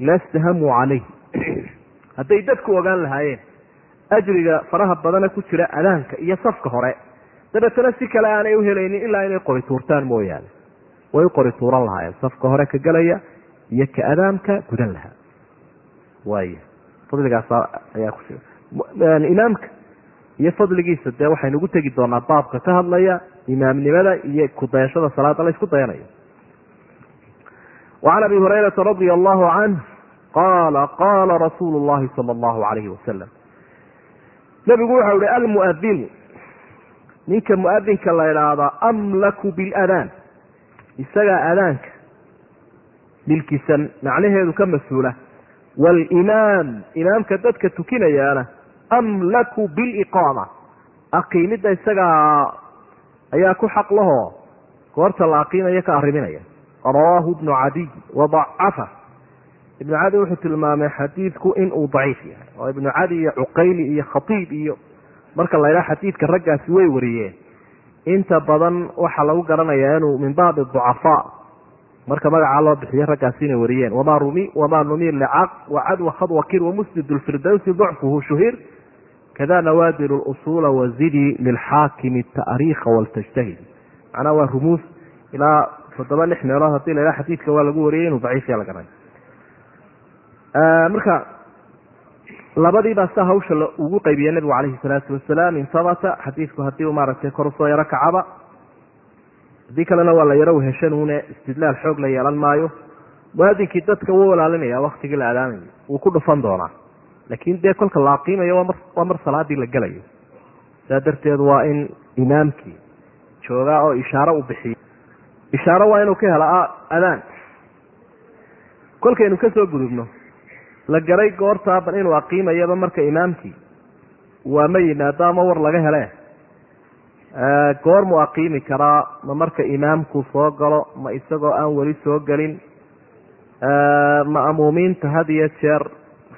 lastahamuu calayh hadday dadku ogaan lahaayeen ajriga faraha badana ku jira adaanka iyo safka hore dabeetana si kale aanay u helaynin ilaa inay qori tuurtaan mooyaane. Way u qori tuuran lahaayeen safka hore ka gelaya iyo ka adaamka gudan lahaa. Waay fadligaas ayaa imaamka iyo fadligiisa dee waxaynu ugu tegi doonaa baabka ka hadlaya imaamnimada iyo kudayashada salaada la isku dayanayo. Wacan abi hurayrata radia allahu canh qaala qaala rasuulu llahi sala allahu alayhi wasalam nabigu waxau ihi almuadinu ninka muadinka la idhaahdaa amlaku biladaan. Isagaa aadaanka milkisan macnaheedu ka mas'uula. Waalimaam imaamka dadka tukinayaana amlaku biliqaama. Aqiimidda isagaa ayaa ku xaq lahoo goorta la aqiimayo ka arriminaya. Rawaahu ibnu cadiy wadacafa ibnu cadi wuxuu tilmaamay xadiidku inuu daciif yahay oo ibnu cadi iyo cuqayli iyo khatiib iyo marka la ydhaha xadiidka raggaasi way wariyeen. Inta badan waxaa lagu garanayaa inuu min baabi ducafaa marka magacaa loo bixiyo raggaasi inay wariyeen. Wamaa numir licaq wacadwa khad wakir wamusnid lfirdowsi dacfuhu shuhir kada nawaadir lusula wazidi lilxaakimi taariikha waltajtahid. Macnaha waa rumuus ilaa toddoba lix meelood haddii la ydhaha xadiidka waa lagu wariyay inuu daciif ya la garanay marka labadii baa sa hawsha ugu qaybiya nebigu calayhi salaatu wasalaam in sabata xadiidku haddii u maaragtay kor u soo yaro kacaba. Haddii kalena waa la yaro weheshanuune istidlaal xoog la yeelan maayo. Muadinkii dadka wuu walaalinaya waktigii la adaamayo wuu ku dhufan doonaa. Laakiin dee kolka la aqiimayo waa mar salaadii la gelayo saa darteed waa in imaamkii joogaa oo ishaaro u bixiyo ishaaro waa inuu ka hela adaan. Kolkaynu ka soo gudubno la garay goortaa bal inuu aqiimayaba marka imaamkii waa ma yimaado ama war laga hele goormuu aqiimi karaa ma marka imaamku soo galo ma isagoo aan weli soo gelin. Ma'muumiinta had iyo jeer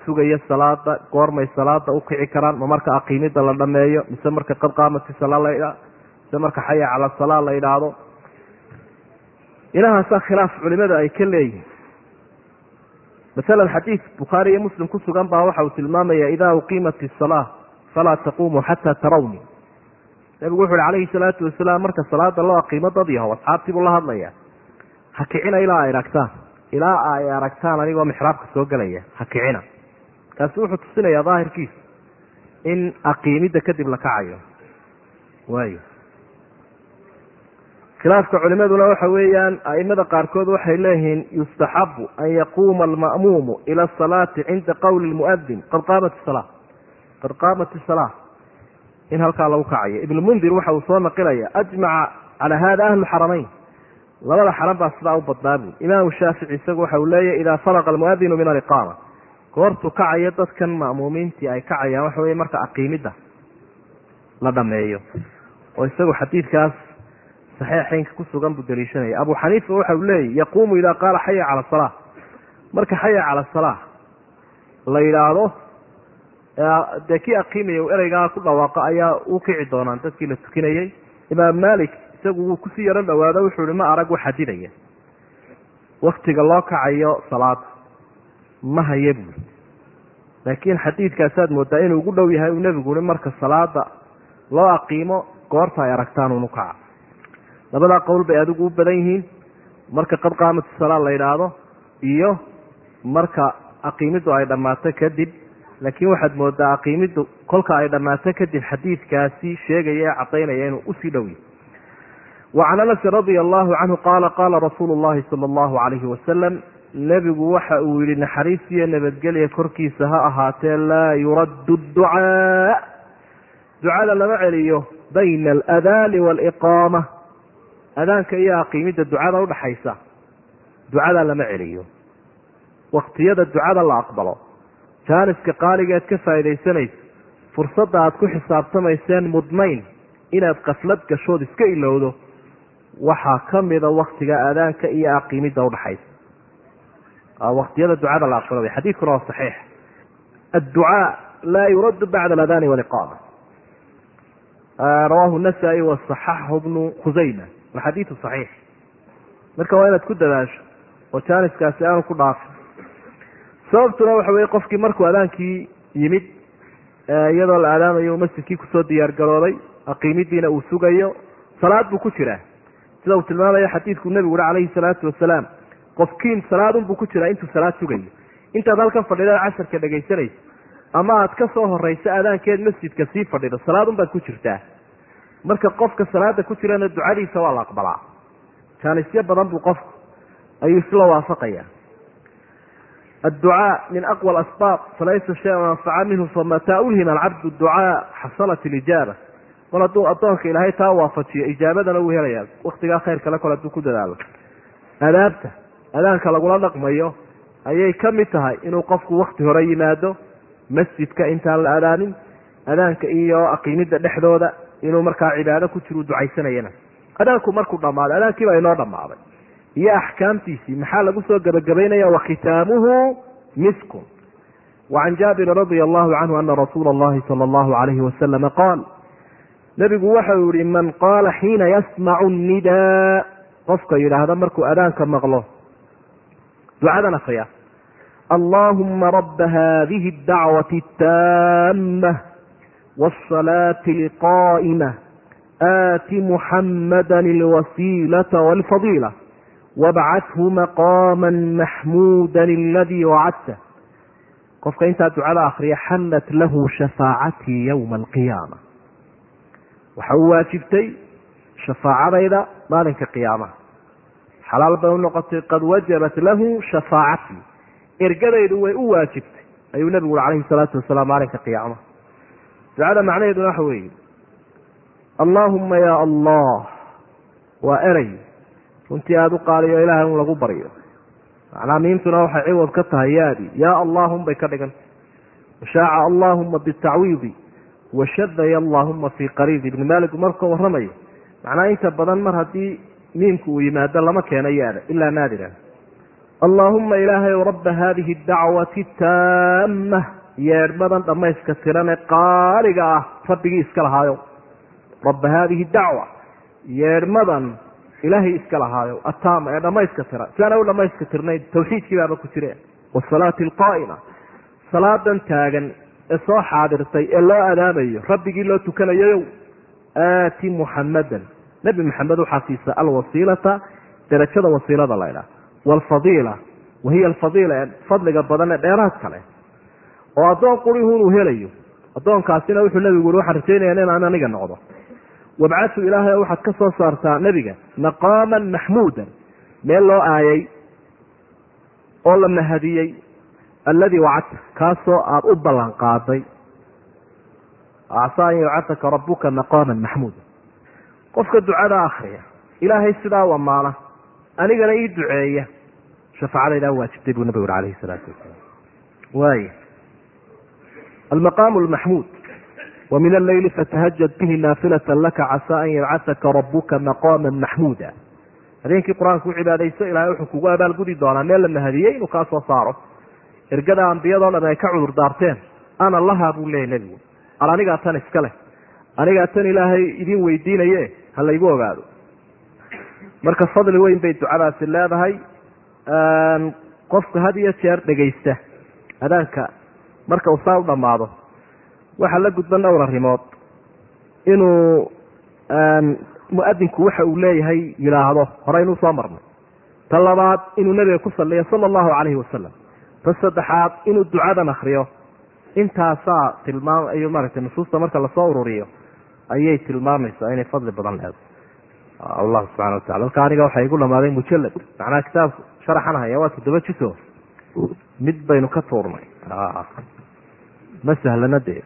sugaya salaada goormay salaada ukici karaan ma marka aqiimida la dhameeyo mise marka qad qaamati salaa la mise marka xaya cala salaa la idhaahdo inahaasaa khilaaf culimada ay ka leeyihiin masalan xadiid bukhaari iyo muslim ku sugan baa waxa uu tilmaamaya idaa uqiimat isalaa falaa taquumuu xataa tarawni. Nabigu wuxu uhi calayhi salaatu wasalaam marka salaada loo aqiimo dad yahow asxaabtii buu la hadlaya ha kicina ilaa ay aragtaan. Ilaa ay aragtaan anigoo mixraabka soo gelaya ha kicina. Kaasi wuxuu tusinayaa daahirkiisa in aqiimidda kadib la kacayo. Waayo khilaafka culimaduna waxa weeyaan aimada qaarkood waxay leeyihiin yustaxabu an yaquuma alma'muumu ila asalaati cinda qowli lmuadin qad qaamat isala qad qaamat isala in halkaa lagu kacayo. Ibnmundir waxa uu soo naqilaya ajmaca calaa hada ahlu xaramayn. Labada xaran baa sidaa u badnaa bui imaamu shaafici isagu waxa uu leeyahy idaa faraqa almuadinu min aliqaama. Goortuu kacayo dadkan ma'muumiintii ay kacayaan waxa weye marka aqiimidda la dhameeyo oo isagu xadiidkaas saxiixeynka ku sugan buu daliishanaya abu xaniifa waxa uu leeyahy yaquumu idaa qaala xaya cala salaa marka xaya cala salaa la yidhaahdo dee kii aqiimaya ereygaa ku dhawaaqo ayaa u kici doonaan dadkii la tukinayey imaam malik isagu wuu ku sii yaro dhawaado wuxuu ihi ma arag u xadidaya. Waktiga loo kacayo salaada ma haya buuri laakiin xadiidkaasaad moodaa inuu ugu dhow yahay uu nebigu i marka salaada loo aqiimo goorta ay aragtaan unu kaca labadaa qowl bay adigu u badan yihiin. Marka qad qaamat salaa la yidhaahdo iyo marka aqiimiddu ay dhammaato kadib laakiin waxaad moodaa aqiimiddu kolka ay dhammaato kadib xadiidkaasi sheegaya ee cadaynaya inuu u sii dhow yahay. Wacan anasin radia allahu canhu qaala qaala rasuulu llahi sala allahu calayhi wasalam nebigu waxa uu yihi naxariis iyo nabadgelya korkiisa ha ahaatee laa yuraddu ducaa. Ducada lama celiyo bayna aladaani waaliqaama adaanka iyo aqiimidda ducada udhaxaysa ducada lama celiyo. Waktiyada ducada la aqbalo. Jaaniska qaaligeed ka faa'iidaysanayso fursadda aad ku xisaabtamayseen mudnayn inaad kaflad gashood iska ilowdo waxaa ka mida waktiga aadaanka iyo aqiimidda udhaxaysa waktiyada ducada la aqbalo xadiidkuna waa saxiix. Adducaa laa yuraddu bacda aladaani waliqaama rawahu nasaa-i wasaxaxahu bnu khusayma walxadiidu saxiix marka waa inaad ku dadaasho oo jaaniskaasi aanu ku dhaafin sababtuna waxa weye qofkii markuu adaankii yimid iyadoo la aadaamayo uu masjidkii ku soo diyaar garooday aqiimidiina uu sugayo salaad buu ku jiraa sida uu tilmaamaya xadiidku nebigu uhi calayhi salaatu wasalaam qofkiin salaadunbuu ku jiraa intuu salaad sugayo intaad halkan fadhida casharka dhegaysanayso ama aad ka soo horayso adaankeed masjidka sii fadhido salaadun baad ku jirtaa marka qofka salaada ku jirana ducadiisa waa la aqbalaa. Jaanisyo badan buu qofku ayuu isla waafaqaya adducaa min aqwa asbaab falaysa shayan anfaca minhu famataa ulhima alcabdu ducaa xasalat ilijaaba mar hadduu addoonka ilaahay taa waafajiyo ijaabadana wuu helayaa. Waktigaa khayr kale kole hadduu ku dadaalo. Adaabta adaanka lagula dhaqmayo ayay ka mid tahay inuu qofku wakti hore yimaado masjidka intaan la adaanin adaanka iyo aqiimida dhexdooda inuu markaa cibaado ku jiru ducaysanayana. Adaanku markuu dhammaaday adaankiiba inoo dhammaaday iyo axkaamtiisii maxaa lagu soo gebagabaynaya wakhitaamuhu miskun wacan jaabirin radia allahu canhu ana rasuula allahi sala allahu alayhi wasalama qaal nebigu waxa uu yihi man qaala xiina yasmacu nidaa qofka yidhaahda markuu adaanka maqlo ducadan akriya allahuma raba hadihi اdacwati اtaamah wاsalaati اlqaa'ima aati muxamada اlwasiilata wاlfadiila wabcathu maqaama maxmuuda aladii wacadta qofka intaa ducada akriya xallat lahu shafaacatii yowma alqiyaama waxa uu waajibtay shafaacadayda maalinka qiyaamaha xalaal bay u noqotay qad wajabat lahu shafaacatii ergadaydu way u waajibtay ayuu nebigu uri calayhi salaatu wasalaam maalinka qiyaamaha ducada macnaheeduna waxa weeye allaahuma ya allah waa erey. Runtii aada u qaaliyo ilahay un lagu baryo macnaa miimtuna waxay ciwad ka tahay yaadi yaa allaahum bay ka dhiganta washaaca allaahuma bitacwiidi washadaya allaahuma fii qariib ibni maalik marka warramayo macnaa inta badan mar haddii miimku uu yimaado lama keeno yaada ilaa naadiran allaahuma ilaahay rabba haadihi dacwati taamah yeedhmadan dhammayska tirane qaaliga ah rabbigii iska lahaayo. Rabba haadihi dacwa yeedhmadan ilaahay iska lahaayo. Ataama ee dhammayska tira siaana u dhammayska tirnayd tawxiidkii baaba ku jire. Wasalaati alqaa'ima salaadan taagan ee soo xaadirtay ee loo adaamayo rabbigii loo tukanayoyow. Aati muxamadan nebi maxamed waxaa siisa alwasiilata darajada wasiilada laydhaah waalfadiila wahiya alfadiila ee fadliga badan ee dheeraad kale oo addoon qurihun uu helayo. Addoonkaasina wuxuu nebigu uri waxaan rajaynaya inaan aniga noqdo. Wabcatu ilaahay waxaad ka soo saartaa nebiga maqaaman maxmuudan meel loo aayay oo la mahadiyey alladii wacadta kaasoo aada u ballan qaaday. Acsaa an yabcataka rabuka maqaaman maxmuuda qofka ducada akriya ilaahay sidaa u ammaana anigana ii duceeya. Shafaacadaydaa waajibtay buu nabigu uri calayhi salaatu wasalaam. Waay almaqaamu lmaxmuud wmin alleyli fatahajad bihi naafilata laka casaa an yabcataka rabuka maqaama maxmuuda habeenkii qur'aanka u cibaadayso ilahay wuxuu kugu abaalgudi doonaa meel la mahadiyey inuu kaa soo saaro ergada ambiyadoo dham ay ka cudur daarteen ana lahaa buu leeyay nebigu al anigaa tan iska leh anigaa tan ilaahay idin weydiinaye ha laygu ogaado marka fadli weyn bay ducadaasi leedahay qofka had iyo jeer dhegaysta adaanka marka uu saa u dhammaado waxaa la gudban dhowr arrimood inuu muadinku waxa uu leeyahay yidhaahdo horeynuu soo marnay. Ta labaad inuu nebiga ku saliyo sala allahu calayhi wasalam ta saddexaad inuu ducadan akriyo intaasaa tilmaam ayuu maaragtay nusuusta marka la soo ururiyo ayay tilmaamaysaa inay fadli badan leedahay. Allahu subxana watacala halka aniga waxaa igu dhamaaday mujalad macnaha kitaabku sharaxan haya waa toddoba jiso mid baynu ka tuurnay ma sahlana dee